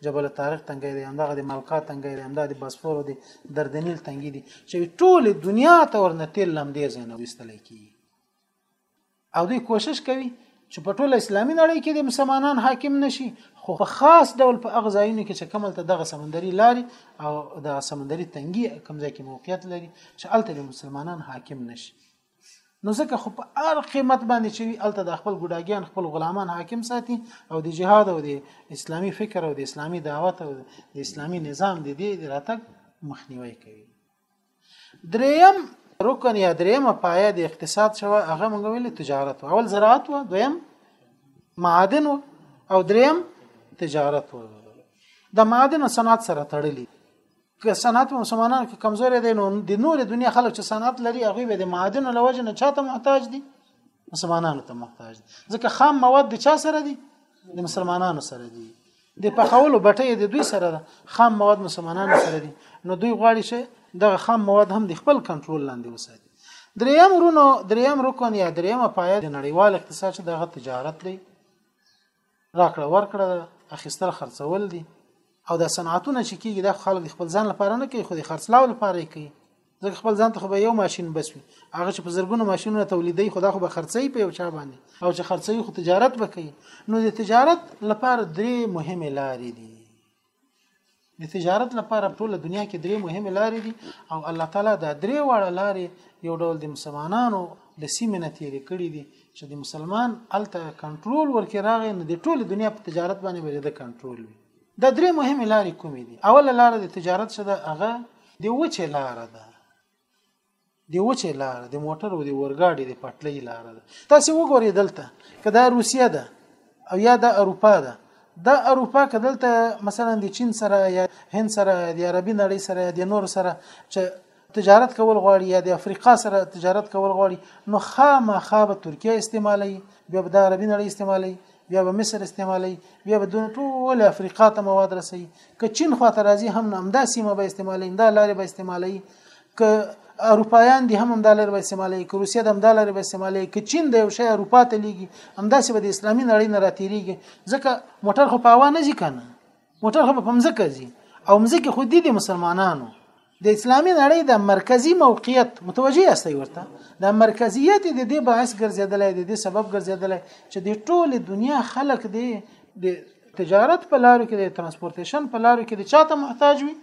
جبل طارق تنګی دی همدغه د ملکا تنګی دی همدغه د بسفور او د دردنیل تنګی دی چې ټول دنیا ته ورنه تیل لم دی زنه وستل کی او دوی کوشش کوي چې په ټول اسلامي نړۍ کې د مسلمانان حاکم نشي خو په خاص ډول په هغه ځایونو کې چې کمل ته دغه سمندري لاري او د سمندري تنګي کمزې کې موقعیت لري چې الته د مسلمانان حاکم نشي نو ځکه خو په هر قیمت باندې چې وي الته د خپل ګډاګیان خپل غلامان حاکم ساتي او د جهاد او د اسلامی فکر او د اسلامی دعوت او د اسلامی نظام د دې د راتګ مخنیوي کوي دریم رکن یا دریمه پایه د اقتصاد شوه هغه موږ ویل تجارت و. اول زراعت و دویم معادن و او دریم تجارت و د معادن صنعت سره تړلی که صنعت په مسلمانانو کې کمزوري دي نو د نور دنیا خلک چې صنعت لري هغه به د معادن له وجه نه چاته محتاج دي مسلمانانو ته محتاج دي ځکه خام مواد د چا سره دي د مسلمانانو سره دي د پخولو بټې د دوی سره ده خام مواد مسلمانانو سره دي نو دوی غواړي چې دغه خام مواد هم د خپل کنټرول لاندې وساتي دریم رونو دریم رکن یا دریمه پایه د نړیوال اقتصاد چې دغه تجارت دی راکړه ورکړه ده اخیستل خرڅول دي او دا صنعتونه چې کیږي دا خلک خپل ځان لپاره نه کوي خو د خرڅلاو لپاره کوي ځکه خپل ځان ته خو به یو ماشين بس وي هغه چې په زرګونو ماشينونه تولیدي خو دا خو به خرڅي په یو چا باندې او چې خرڅي خو تجارت به کوي نو د تجارت لپاره درې مهمه لارې دي د تجارت لپاره ټول دنیا کې درې مهمه لارې دي او الله تعالی دا درې واړه لارې یو ډول د مسلمانانو له سیمې نه تیرې کړې دي چې د مسلمان الته کنټرول ورکې راغی نو د ټول دنیا په تجارت باندې به د کنټرول وي دا درې مهمه لارې کومې دي اوله لار د تجارت څه ده هغه د وچه لار ده د وچې لار د موټر او د ورګاډي د پټلۍ لار ده تاسو وګورئ دلته کدا روسیه ده او یا د اروپا ده د اروپا کدلته مثلا د چین سره یا هند سره د عربي نړۍ سره د نور سره چې تجارت کول غواړي یا د افریقا سره تجارت کول غواړي نو خامخا به ترکیه استعمالي بیا به د عربي نړۍ استعمالي بیا به مصر استعمالي بیا به د ټول افریقا ته مواد رسي که چین خواته راځي هم همدا سیمه به استعمالي همدا لارې به استعمالي که اروپایان دي هم همدا لري به استعمالي که روسیه د همدا لري به استعمالي که چین د یو شی اروپا ته لیږي همداسې به د اسلامي نړۍ نه راتېریږي ځکه موټر خو په هوا نه ځي کنه موټر خو په مځکه ځي او مځکه خو دي د مسلمانانو د اسلامي نړۍ د مرکزی موقعیت متوجي یاستئ ورته د مرکزیت د دې باعث ګرځیدلې د دې سبب ګرځیدلې چې د ټول دنیا خلک دی د تجارت په لارو کې د ترانسپورتیشن په لارو کې د چاته محتاج وي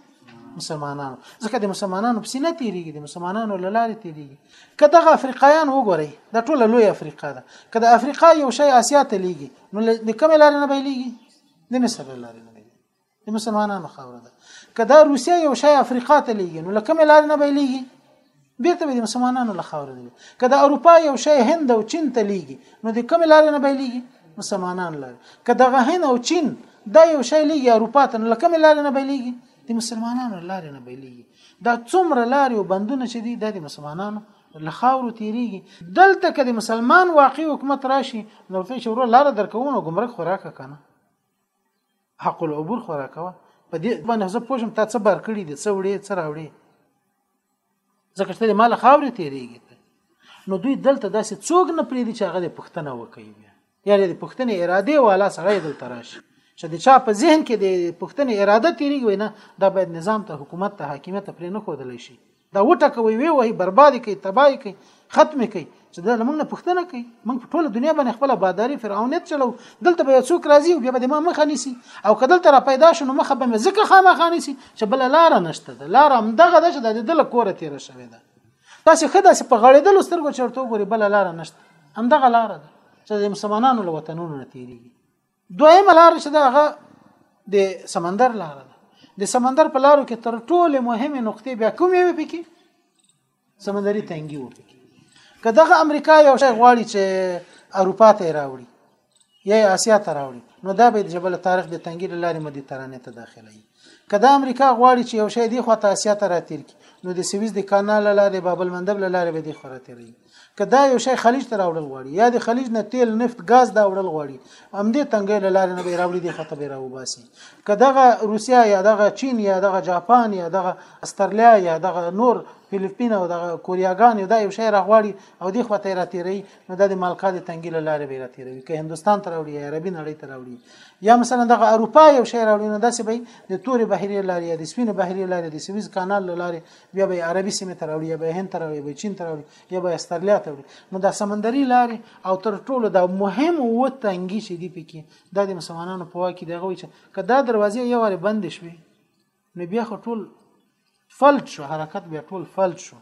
مسلمانانو ځکه د مسلمانانو په سینه تیریږي د مسلمانانو لاره تیریږي کله غ افریقایان وګورئ دا ټوله لوی افریقا ده کله افریقا یو شی آسیا ته لیږي نو د کوم لارې نه بیلیږي د مصر لارې نه بیلیږي د مسلمانانو خاور ده کله روسیا یو شی افریقا ته لیږي نو لکه ملار نه بیلیږي بیرته به د مسلمانانو له خاورې نه وي که د اروپا یو شی هند او چین ته لیږي نو د کومې لارې نه به لیږي مسلمانان لارې که دغه هند او چین دا یو شی لیږي اروپا ته نو له کومې لارې نه به لیږي د مسلمانانو لارې نه به لیږي دا څومره لارې او بندونه چې دي دا د مسلمانانو له خاورو تیریږي دلته که د مسلمان واقعي حکومت راشي نو ورته چې ورو لاره درکوونه ګمرک خوراکه کنه حق العبور خورا کوه په دې باندې زه پوه شم تا څه بار کړي دي څه وړي څه راوړي ځکه چې مال خاورې تیریږي نو دوی دلته داسې څوک نه پریدي چې هغه د پښتنه وکوي بیا یا د پښتنې اراده والا سړی دلته راشي چې د چا په ذهن کې د پښتنې اراده تیریږي نه دا باید نظام ته حکومت ته حاکمیت پرې نه خودلی شي دا وټکوي وی وهي بربادي کوي تباهي کوي ختم کوي چې دا لمونږ نه پښتنه کوي موږ په ټوله دنیا باندې خپل باداری فرعونیت چلو دلته به یو څوک راځي او بیا به ما مخه نیسي او کدل تر پیدا شنو مخه به ځکه خامخا نیسي چې بل لار نشته ده لار هم دغه ده چې د دل کور تیر شوی ده تاسو خدای سي په غړېدل سترګو چرته وګوري بل لار نشته هم دغه لار ده چې د مسلمانانو له وطنونو نه تیریږي دویمه لار چې دا هغه د سمندر لار ده د سمندر په لارو کې تر ټولو مهمه نقطه بیا کومې وي پکې سمندري تنګي وي پکې که دغه امریکا یو شی غواړي چې اروپا ته راوړي یا اسیا ته راوړي نو دا به جبل طارق د تنګي د لارې مدیترانه ته داخلي که دا امریکا غواړي چې یو شی دی خو ته اسیا ته راتیر کی نو د سویز د کانال لارې بابل مندب لارې به دی خو راتیري که دا یو شی خلیج ته راوړل غواړي یا د خلیج نه تیل نفت غاز دا وړل غواړي هم دې تنګې له لارې نه به راوړي د خطه به راوباسي که دغه روسیا یا دغه چین یا دغه جاپان یا دغه استرالیا یا دغه نور فلیپین او دغه کوریاګان دا یو شی راغواړي او دې خطه را تیری نو د مالکا د تنګې له لارې به را تیروي که هندستان ته راوړي یا عربي نړۍ ته راوړي یا مثلا دغه اروپا یو شی راوړي نو داسې به د تورې بحیرې لارې یا د سپینې بحیرې لارې د سویز کانال لارې بیا به یې عربي سیمې ته راوړي یا به یې هند ته راوړي یا به یې چین ته راوړي یا به یې استرالیا ته وړي نو دا سمندري لارې او تر ټولو دا مهم و تنګي چې دي پکې دا د مسلمانانو په واکې دی غوي چې که دا دروازې یو وارې بندې شوې نو بیا خو ټول فلج شو حرکت بیا ټول فلج شو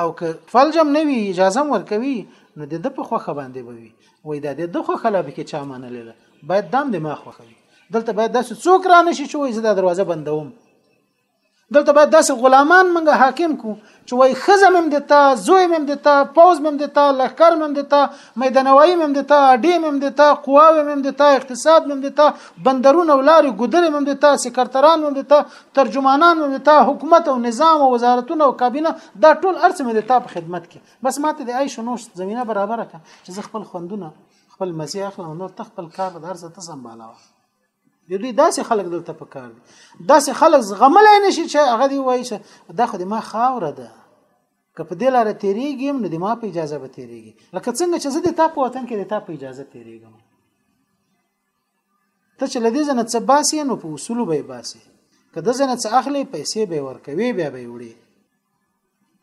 او که فلجم نه وي اجازه ورکوي نو د د په خوخه باندې به وي وای دا د د خوخه لا به کې چا منلې ده باید دام د ما خوخه وي دلته باید داسې څوک را نشي چې وای زه دا دروازه بندوم دلته باید داسې غلامان منګه حاکم کو چې وای خزم هم دتا زوی هم دتا پوز هم دتا لخر هم دتا میدانوي هم دتا اډې هم دتا قواوي هم دتا اقتصاد هم دتا بندرونه ولاري ګدر هم دتا سکرتران هم دتا ترجمانان هم دتا حکومت او نظام او وزارتونه او کابینه دا ټول ارڅ هم دتا په خدمت کې بس ماته د عیش نو زمينه برابر کړه چې خپل خوندونه خپل مزي اخلم نو تخپل کار درځه ته سمبالاوه د دوی داسې خلک دلته پکار دي داسې خلک زغملای نشي چې هغه دی وایي چې دا خو د ما خاوره ده که په دې لار تیریږم نو د ما په اجازه به تیریږي لکه څنګه چې زه د تا په وطن کې د تا په اجازه تیریږم ته چې لدې زنه څه باسي نو په اصول به باسي که د زنه څه اخلي پیسې به ورکوي بیا به وړي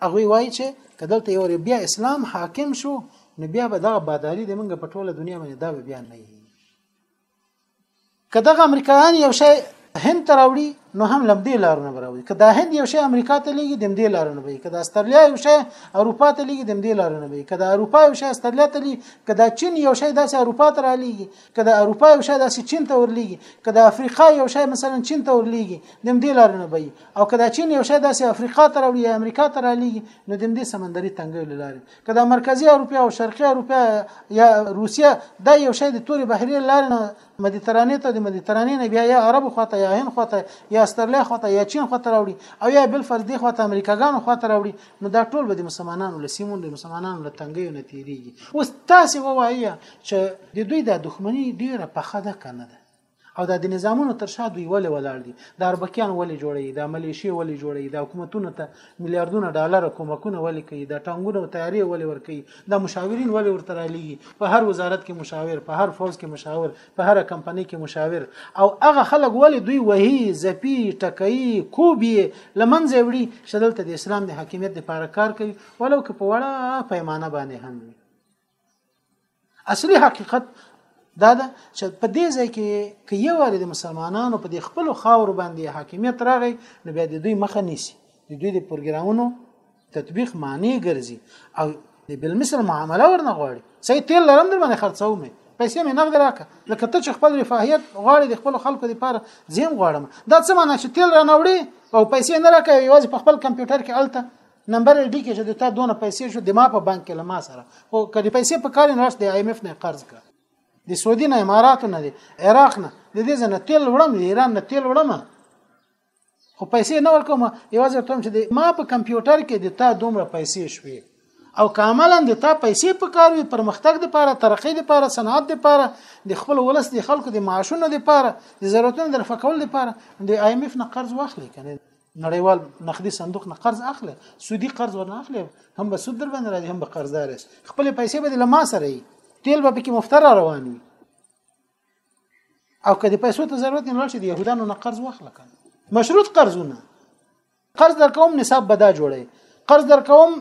هغه وایي چې کدلته یو بیا اسلام حاکم شو نو بیا به دغه باداری د منګه په ټوله دنیا باندې دا بیا نه وي که دغه امریکایان یو شی هند ته راوړي نو هم لمدې لارونه براوي که دا هند یو شی امریکا ته لیږي د دې لارونه به که دا استرالیا یو شی اروپا ته لیږي د دې لارونه به که دا اروپا یو شی استرالیا ته لیږي که دا چین یو شی داسې اروپا ته را لیږي که دا اروپا یو شی داسې چین ته ور لیږي که دا افریقا یو شی مثلا چین ته ور لیږي د دې لارونه به او که دا چین یو شی داسې افریقا ته راوړي یا امریکا ته را لیږي نو د دې سمندري تنګي لاري که د مرکزي اروپا او شرقي اروپا یا روسیه دا یو شی د تورې بحرې لارې نه مدیترانې ته د مدیترانې نه بیا یا عربو خواته یا هند خواته یا استرلیا خواته یا چین خواته راوړي او یا بل فرض دی خواته امریکاګانو خواته راوړي نو دا ټول به د مسلمانانو له سیمون د مسلمانانو له تنګیو نه تیریږي اوس تاسو ووایي چې د دوی د دښمنۍ ډیره پخه ده کنه ده او دا د نظامونو تر شا دوی ولې ولاړ دي دا اربکیان ولې جوړوي دا ملیشې ولې جوړوي دا حکومتونو ته میلیارډونه ډالر کومکونه ولې کوي دا ټانګونه او تیارې ولې ورکوي دا مشاورین ولې ورته رالیږي په هر وزارت کې مشاور په هر فوز کې مشاور په هر کمپنۍ کې مشاور او هغه خلک ولې دوی وهي زپی ټکوي کوبي لمنځه وړي چې دلته د اسلام د حاکمیت لپاره کار کوي ولو که په وړه پیمانه باندې هم وي اصلي حقیقت دا ده چې په دې ځای کې که یو واري د مسلمانانو په دې خپل خاور باندې حاکمیت راغی نو بیا د دوی مخه نیسي د دوی د پروګرامونو تطبیق معنی ګرځي او د بل مثل معامله ورنه غواړي سې تیل لرم در باندې خرڅوم پیسې مې نغد راکه لکه ته چې خپل رفاهیت غواړي د خپل خلکو لپاره زم غواړم دا څه معنی چې تیل را نوړي او پیسې نه راکه یوازې په خپل کمپیوټر کې الته نمبر ایډی کې چې تا دونه پیسې شو د ما په بانک کې لما سره خو کله پیسې په کار نه راځي د آی ایم ایف نه قرض کړ د سعودي نه اماراتو نه دی عراق نه د دې ځنه تیل وړم د ایران نه تیل وړم خو پیسې نه ورکوم یوازې ورته چې د ما په کمپیوټر کې د تا دومره پیسې شوي او کاملا د تا پیسې په کار وي پرمختګ لپاره ترقۍ لپاره صنعت لپاره د خپل ولس د خلکو د معاشونو لپاره د ضرورتونو د رفع کولو لپاره د آی ایم ایف نه قرض واخلي کنه نړیوال نقدي صندوق نه قرض اخلي سودي قرض ورنه اخلي هم به سود در باندې راځي هم به قرضدار یې خپل پیسې به له ما سره یي تیل به پکې مفتر روان وي او کله پیسو ته ضرورت نه لري د يهودانو نه قرض واخله کنه مشروط قرضونه قرض در کوم نصاب به دا جوړي قرض در کوم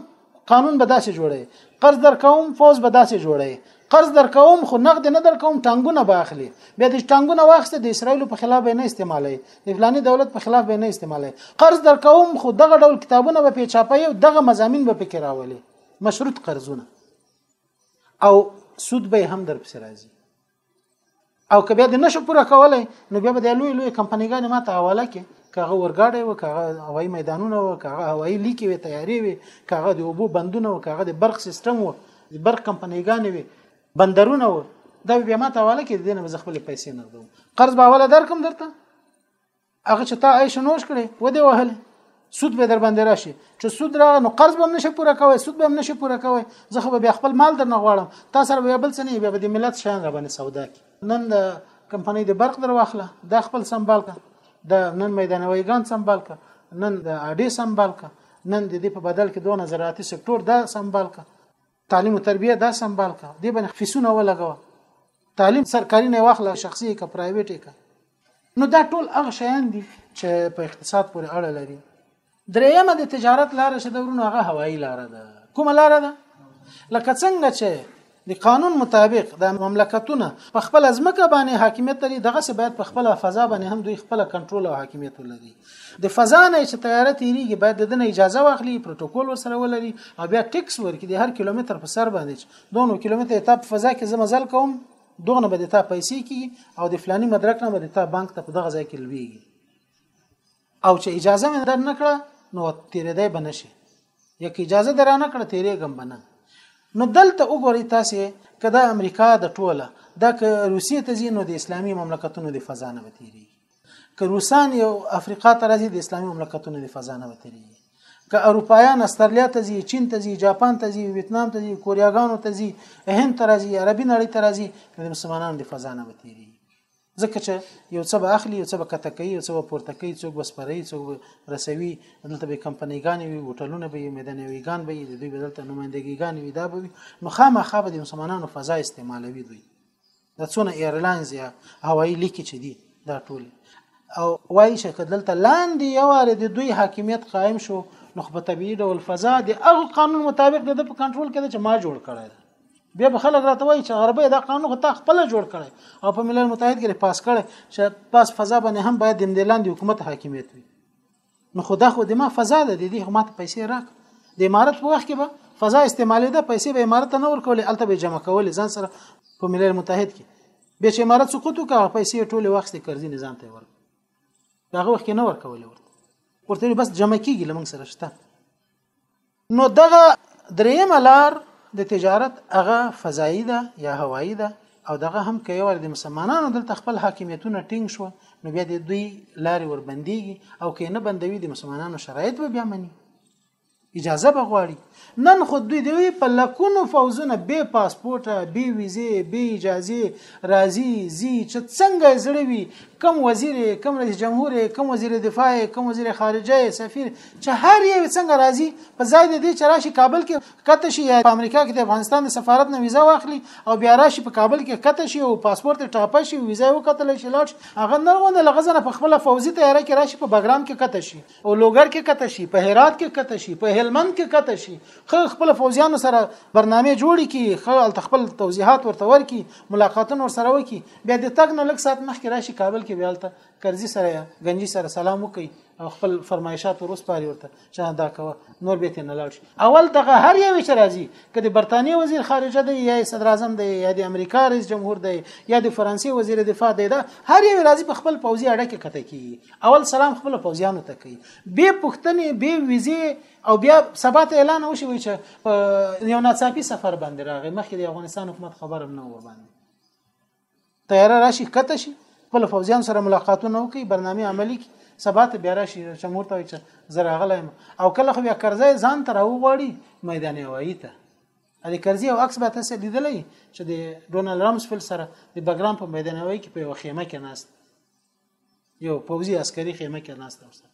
قانون به داسې جوړي قرض درکوم فوز به داسې جوړي قرض درکوم خو نقد نه درکوم ټانګونه به اخلي بیا د ټانګونه واخسته د اسرایل په خلاف به نه استعمالي د فلاني دولت په خلاف به نه استعمالي قرض درکوم خو دغه ډول کتابونه به په چاپي او دغه مزامین به پکې راولي مشروط قرضونه او سود به هم در پسې راځي او که بیا د نشو پوره کولای نو بیا به د لوی لوی کمپنیګانې ما ته حواله کې کاغه ورګاډي و کاغه هوایي میدانونه و کاغه هوایي لیکې وي تیارې وي کاغه د اوبو بندونه و کاغه د برق سیستم و د برق کمپنیګانې وي بندرونه و دا بیا ما ته حواله کې دینه زه خپل پیسې نقدوم قرض به حواله درکم درته هغه چې تا عيش نوش کړي و دې وهل سود به در باندې راشي چې سود را نو قرض به نشي پوره کوي سود به نشي پوره کوي زه خو به خپل مال درنه غواړم تا سره به بل څه نه به د ملت شان را باندې سودا کی نن د کمپنۍ د برق در واخله د خپل سمبال کا د نن میدانوي ګان سمبال کا نن د اډي سمبال کا نن د دې په بدل کې دونه زراعتي سکتور دا سمبال کا تعلیم او تربیه دا سمبال کا دې باندې فیسونه ولګوه تعلیم سرکاري نه واخله شخصي کا پرایویټ کا نو دا ټول هغه شیان دي چې په اقتصاد پورې اړه لري درېیمه د تجارت لار چې د ورونو هغه هوایي لار ده کومه لار ده لکه څنګه چې د قانون مطابق د مملکتونه په خپل ځمکه باندې حاکمیت لري دغه څه باید په خپل فضا باندې هم دوی خپل کنټرول او حاکمیت ولري د فضا نه چې طیاره تیریږي باید د دنه اجازه واخلي پروتوکول ورسره ولري او بیا ټیکس ورکړي د هر کیلومتر په سر باندې دونو کیلومتر ته په فضا کې زما ځل کوم دغه به د تا پیسې کی او د فلانی مدرک نه به د تا بانک ته په دغه ځای کې لویږي او چې اجازه مې در نه کړه نو تیرېدای به نشي یا که اجازه در نه کړه تیرېږم به نه نو دلته وګورئ تاسو کدا امریکا د ټوله د روسیې ته ځینو د اسلامي مملکتونو د فضا نه وتیری که روسان یو افریقا ته راځي د اسلامي مملکتونو د فضا نه وتريږي که اروپایان استرالیا ته ځي چین ته ځي جاپان ته ځي ویتنام ته ځي کوریاګانو ته ځي هند ته راځي عربي نړۍ ته راځي د مسلمانانو د فضا نه وتريږي ځکه چې یو څه به اخلي یو څه به کته کوي یو څه به پورته کوي څوک به سپري څوک به رسوي دلته به کمپنیګانې وي هوټلونه به وي میدانویګان به وي د دوی به دلته نمایندګیګانې وي دا به وي نو خامخا به د مسلمانانو فضا استعمالوي دوی دا څونه ایرلاینز یا هوایي لیکي چې دي دا ټول او وایي چې کدلته لاندې یو اړ د دوی حاکمیت قائم شو نو په طبيعي ډول فضا د هغه قانون مطابق د په کنټرول کې چې ما جوړ کړی دی بیا به خلک راته وایي چې غربي دا قانون خو تا خپل جوړ کړی او په ملل متحد کې پاس کړی چې پاس فضا باندې هم باید د مدلان د حکومت حاکمیت وي نو خدا خو د ما فضا ده د دې خو ماته پیسې راک د امارت په وخت کې به فضا استعمالې ده پیسې به امارت نه ورکولې الته به جمع کولې ځان سره په ملل متحد کې به چې امارت سقوط وکړ پیسې ټوله وخت قرضې نظام ته ورک داغه وخت کې نه ورکولې ورته ورته بس جمع کیږي لمن سره شته نو دغه درېیمه لار د تجارت هغه فضایی ده یا هوایی ده او دغه هم که یو د مسلمانانو دلته خپل حاکمیتونه ټینګ شو نو بیا د دوی لارې ور بندېږي او که نه بندوي د مسلمانانو شرایط به بیا مني اجازه به غواړي نن خو دوی دوی په لکونو فوزونه بې پاسپورټه بې ویزې بې اجازې راځي زی چې څنګه زړوي کم وزیر کم رئیس جمهور کم وزیر دفاع کم وزیر خارجه سفیر چې هر یو څنګه راځي په ځای د دې چې راشي کابل کې کته شي یا په امریکا کې د افغانستان د سفارت نه ویزه واخلي او بیا راشي په کابل کې کته شي او پاسپورت ټاپه شي ویزه یو کتل شي لاړ هغه نه غوند لغزنه په خپل فوزي تیاره کې راشي په بګرام کې کته شي او لوګر کې کته شي په هرات کې کته شي په هلمند کې کته شي خو خپل فوزیانو سره برنامه جوړي کی خو ال خپل توضیحات ورته ورکی ملاقاتونه ور سره وکي بیا د تګ نه لږ سات مخکې راشي کابل کې بیالته کرزي سره یا گنجي سره سلام وکي خپل فرمایشات ورسپاري ورته چې دا کوه نور به ته نه لاړ شي اول دغه هر یو چې راځي کله برتانیې وزیر خارجه دی یا صدر اعظم دی یا د امریکا رئیس جمهور دی یا د فرانسې وزیر دفاع دی دا هر یو راځي په خپل پوځي اړه کې کته کی اول سلام خپل پوځیانو ته کوي به پښتنې به ویزه او بیا سبا ته اعلان وشي چې یو ناڅاپي سفر باندې راغی مخکې د افغانستان حکومت خبرم نه ور باندې طیاره راشي کته شي خپل فوزیان سره ملاقاتونه وکړي برنامه عملی کی سبا ته بیا راشي چې مور ته چې زراغلی او کله خو بیا کرزی ځان تر او غواړي میدان هوایی ته د کرزی او عکس به تاسو لیدلې چې د ډونالد رامسفیل سره د بګرام په میدان هوایی کې په یو خیمه کې ناست یو پوزي عسکري خیمه کې ناست ورسره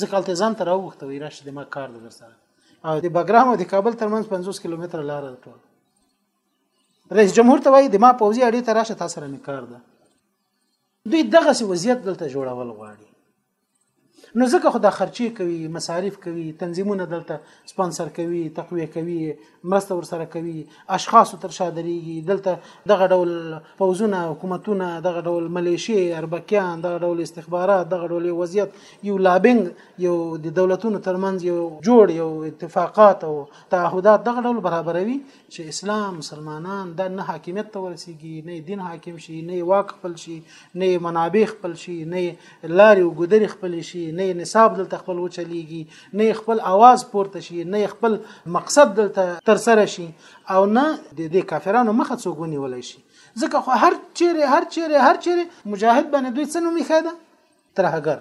ځکه هلته ځان تر وخت وی راشه د ما کار در سره او د بګرام او د کابل ترمنځ 50 کیلومتر لار ده ټول رئیس جمهور ته وایي د ما پوځي اړې ته راشه تاسو سره نکار ده دوی دغه سی وضعیت دلته جوړول غواړي نو ځکه خو دا خرچې کوي مصارف کوي تنظیمونه دلته سپانسر کوي تقویه کوي مرسته ورسره کوي اشخاص تر شا درېږي دلته دغه ډول پوزونه حکومتونه دغه ډول ملیشي اربکیان دغه ډول استخبارات دغه ډول وضعیت یو لابینګ یو د دولتونو ترمنځ یو جوړ یو اتفاقات او تعهدات دغه ډول برابروي چې اسلام مسلمانان د نه حاکمیت ته ورسیږي نه دین حاکم شي نه واک خپل شي نه منابع خپل شي نه لارې او ګذرې خپل شي نه نصاب دلته خپل وچلیږي نه خپل आवाज پورته شي نه خپل مقصد دلته تر سره شي او نه د دې کافرانو مخه څوک ونیول شي ځکه خو هر چیرې هر چیرې هر چیرې مجاهد باندې دوی څه نومې خاده ترهګر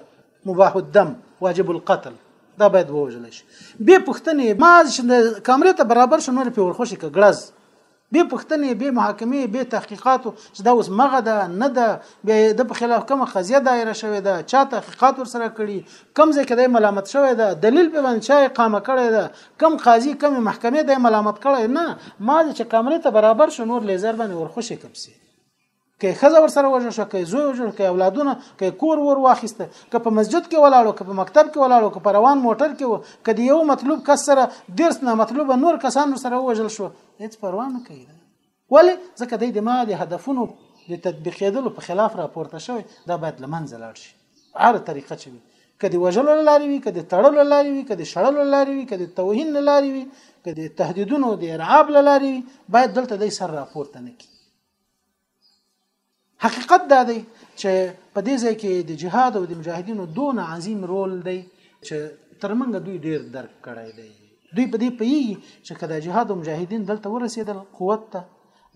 مباح الدم واجب القتل دا باید ووژل شي به پښتنې ما کامرې ته برابر شو نور په ورخوشي کې ګړز به پښتنې به محاکمه به تحقیقات چې دا اوس مغه ده نه ده به د په خلاف کوم قضیه دایره شوې ده چا تحقیقات ور سره کړي کم ځکه د ملامت شوې ده دلیل په باندې چا اقامه کړې ده کم قاضي کم محکمه د ملامت کړې نه ما چې کامرې ته برابر شو نور لیزر باندې ورخوشي کپسي که خزه ور سره وژل شو که زوی وژل که اولادونه که کور ور واخیسته که په مسجد کې ولاړو که په مکتب کې ولاړو که په روان موټر کې و که د یو مطلوب کس سره ډیرس نه مطلوب نور کسان ور سره وژل شو هیڅ پروا نه کوي ولی ځکه د دې ما د هدفونو د تطبیقېدلو په خلاف راپورته شوی دا باید لمنځه لاړ شي هر طریقه چې وي که د وژلو لارې وي که د تړلو لارې وي که د شړلو لارې وي که د توهین لارې وي که د تهدیدونو د ارعاب لارې وي باید دلته د سر راپورته نه کی حقیقت دا دی چې په دې ځای کې د جهاد او د مجاهدینو دون عظیم رول دی چې ترمنګ دوی ډیر درک کړی دی دوی په دې پیږي چې کله جهاد او مجاهدین دلته ورسېدل قوت ته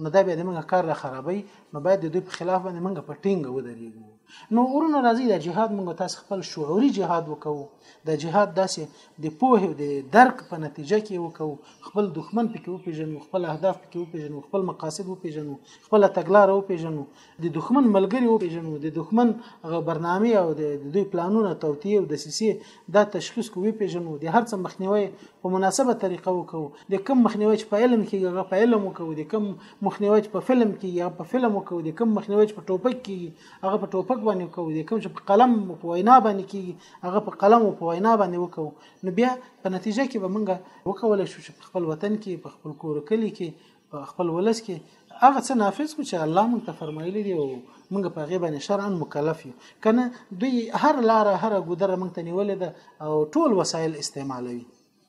نو دا به د موږ کار را خرابوي نو باید د دوی په خلاف باندې موږ په ټینګ ودرېږو نو ورونو راځي د جهاد موږ تاسو خپل شعوري جهاد وکړو د جهاد داسې د پوهې او د درک په نتیجه کې وکړو خپل دښمن پکې وپیژنو خپل اهداف پکې وپیژنو خپل مقاصد وپیژنو خپل تګلارې وپیژنو د دښمن ملګری وپیژنو د دښمن غ برنامه او د دوی پلانونه توتیه او د سیسي دا تشخیص کو وپیژنو د هرڅ مخنیوي په مناسبه طریقه وکړو د کم مخنیوي چې په علم کې غ په علم وکړو د کم مخنیوی چې په فلم کې یا په فلم وکړو د کوم مخنیوی چې په ټوپک کې هغه په ټوپک باندې وکړو د کوم چې په قلم په وینا باندې کې هغه په قلم او په وینا باندې وکړو نو بیا په نتیجه کې به موږ وکول شو چې په خپل وطن کې په خپل کور کلی کې په خپل ولس کې هغه څه نافذ کو چې الله مونږ ته فرمایلی دی او مونږ په هغه باندې شرعا مکلف یو کنه دوی هر لار هر ګودره مونږ ته نیولې ده او ټول وسایل استعمالوي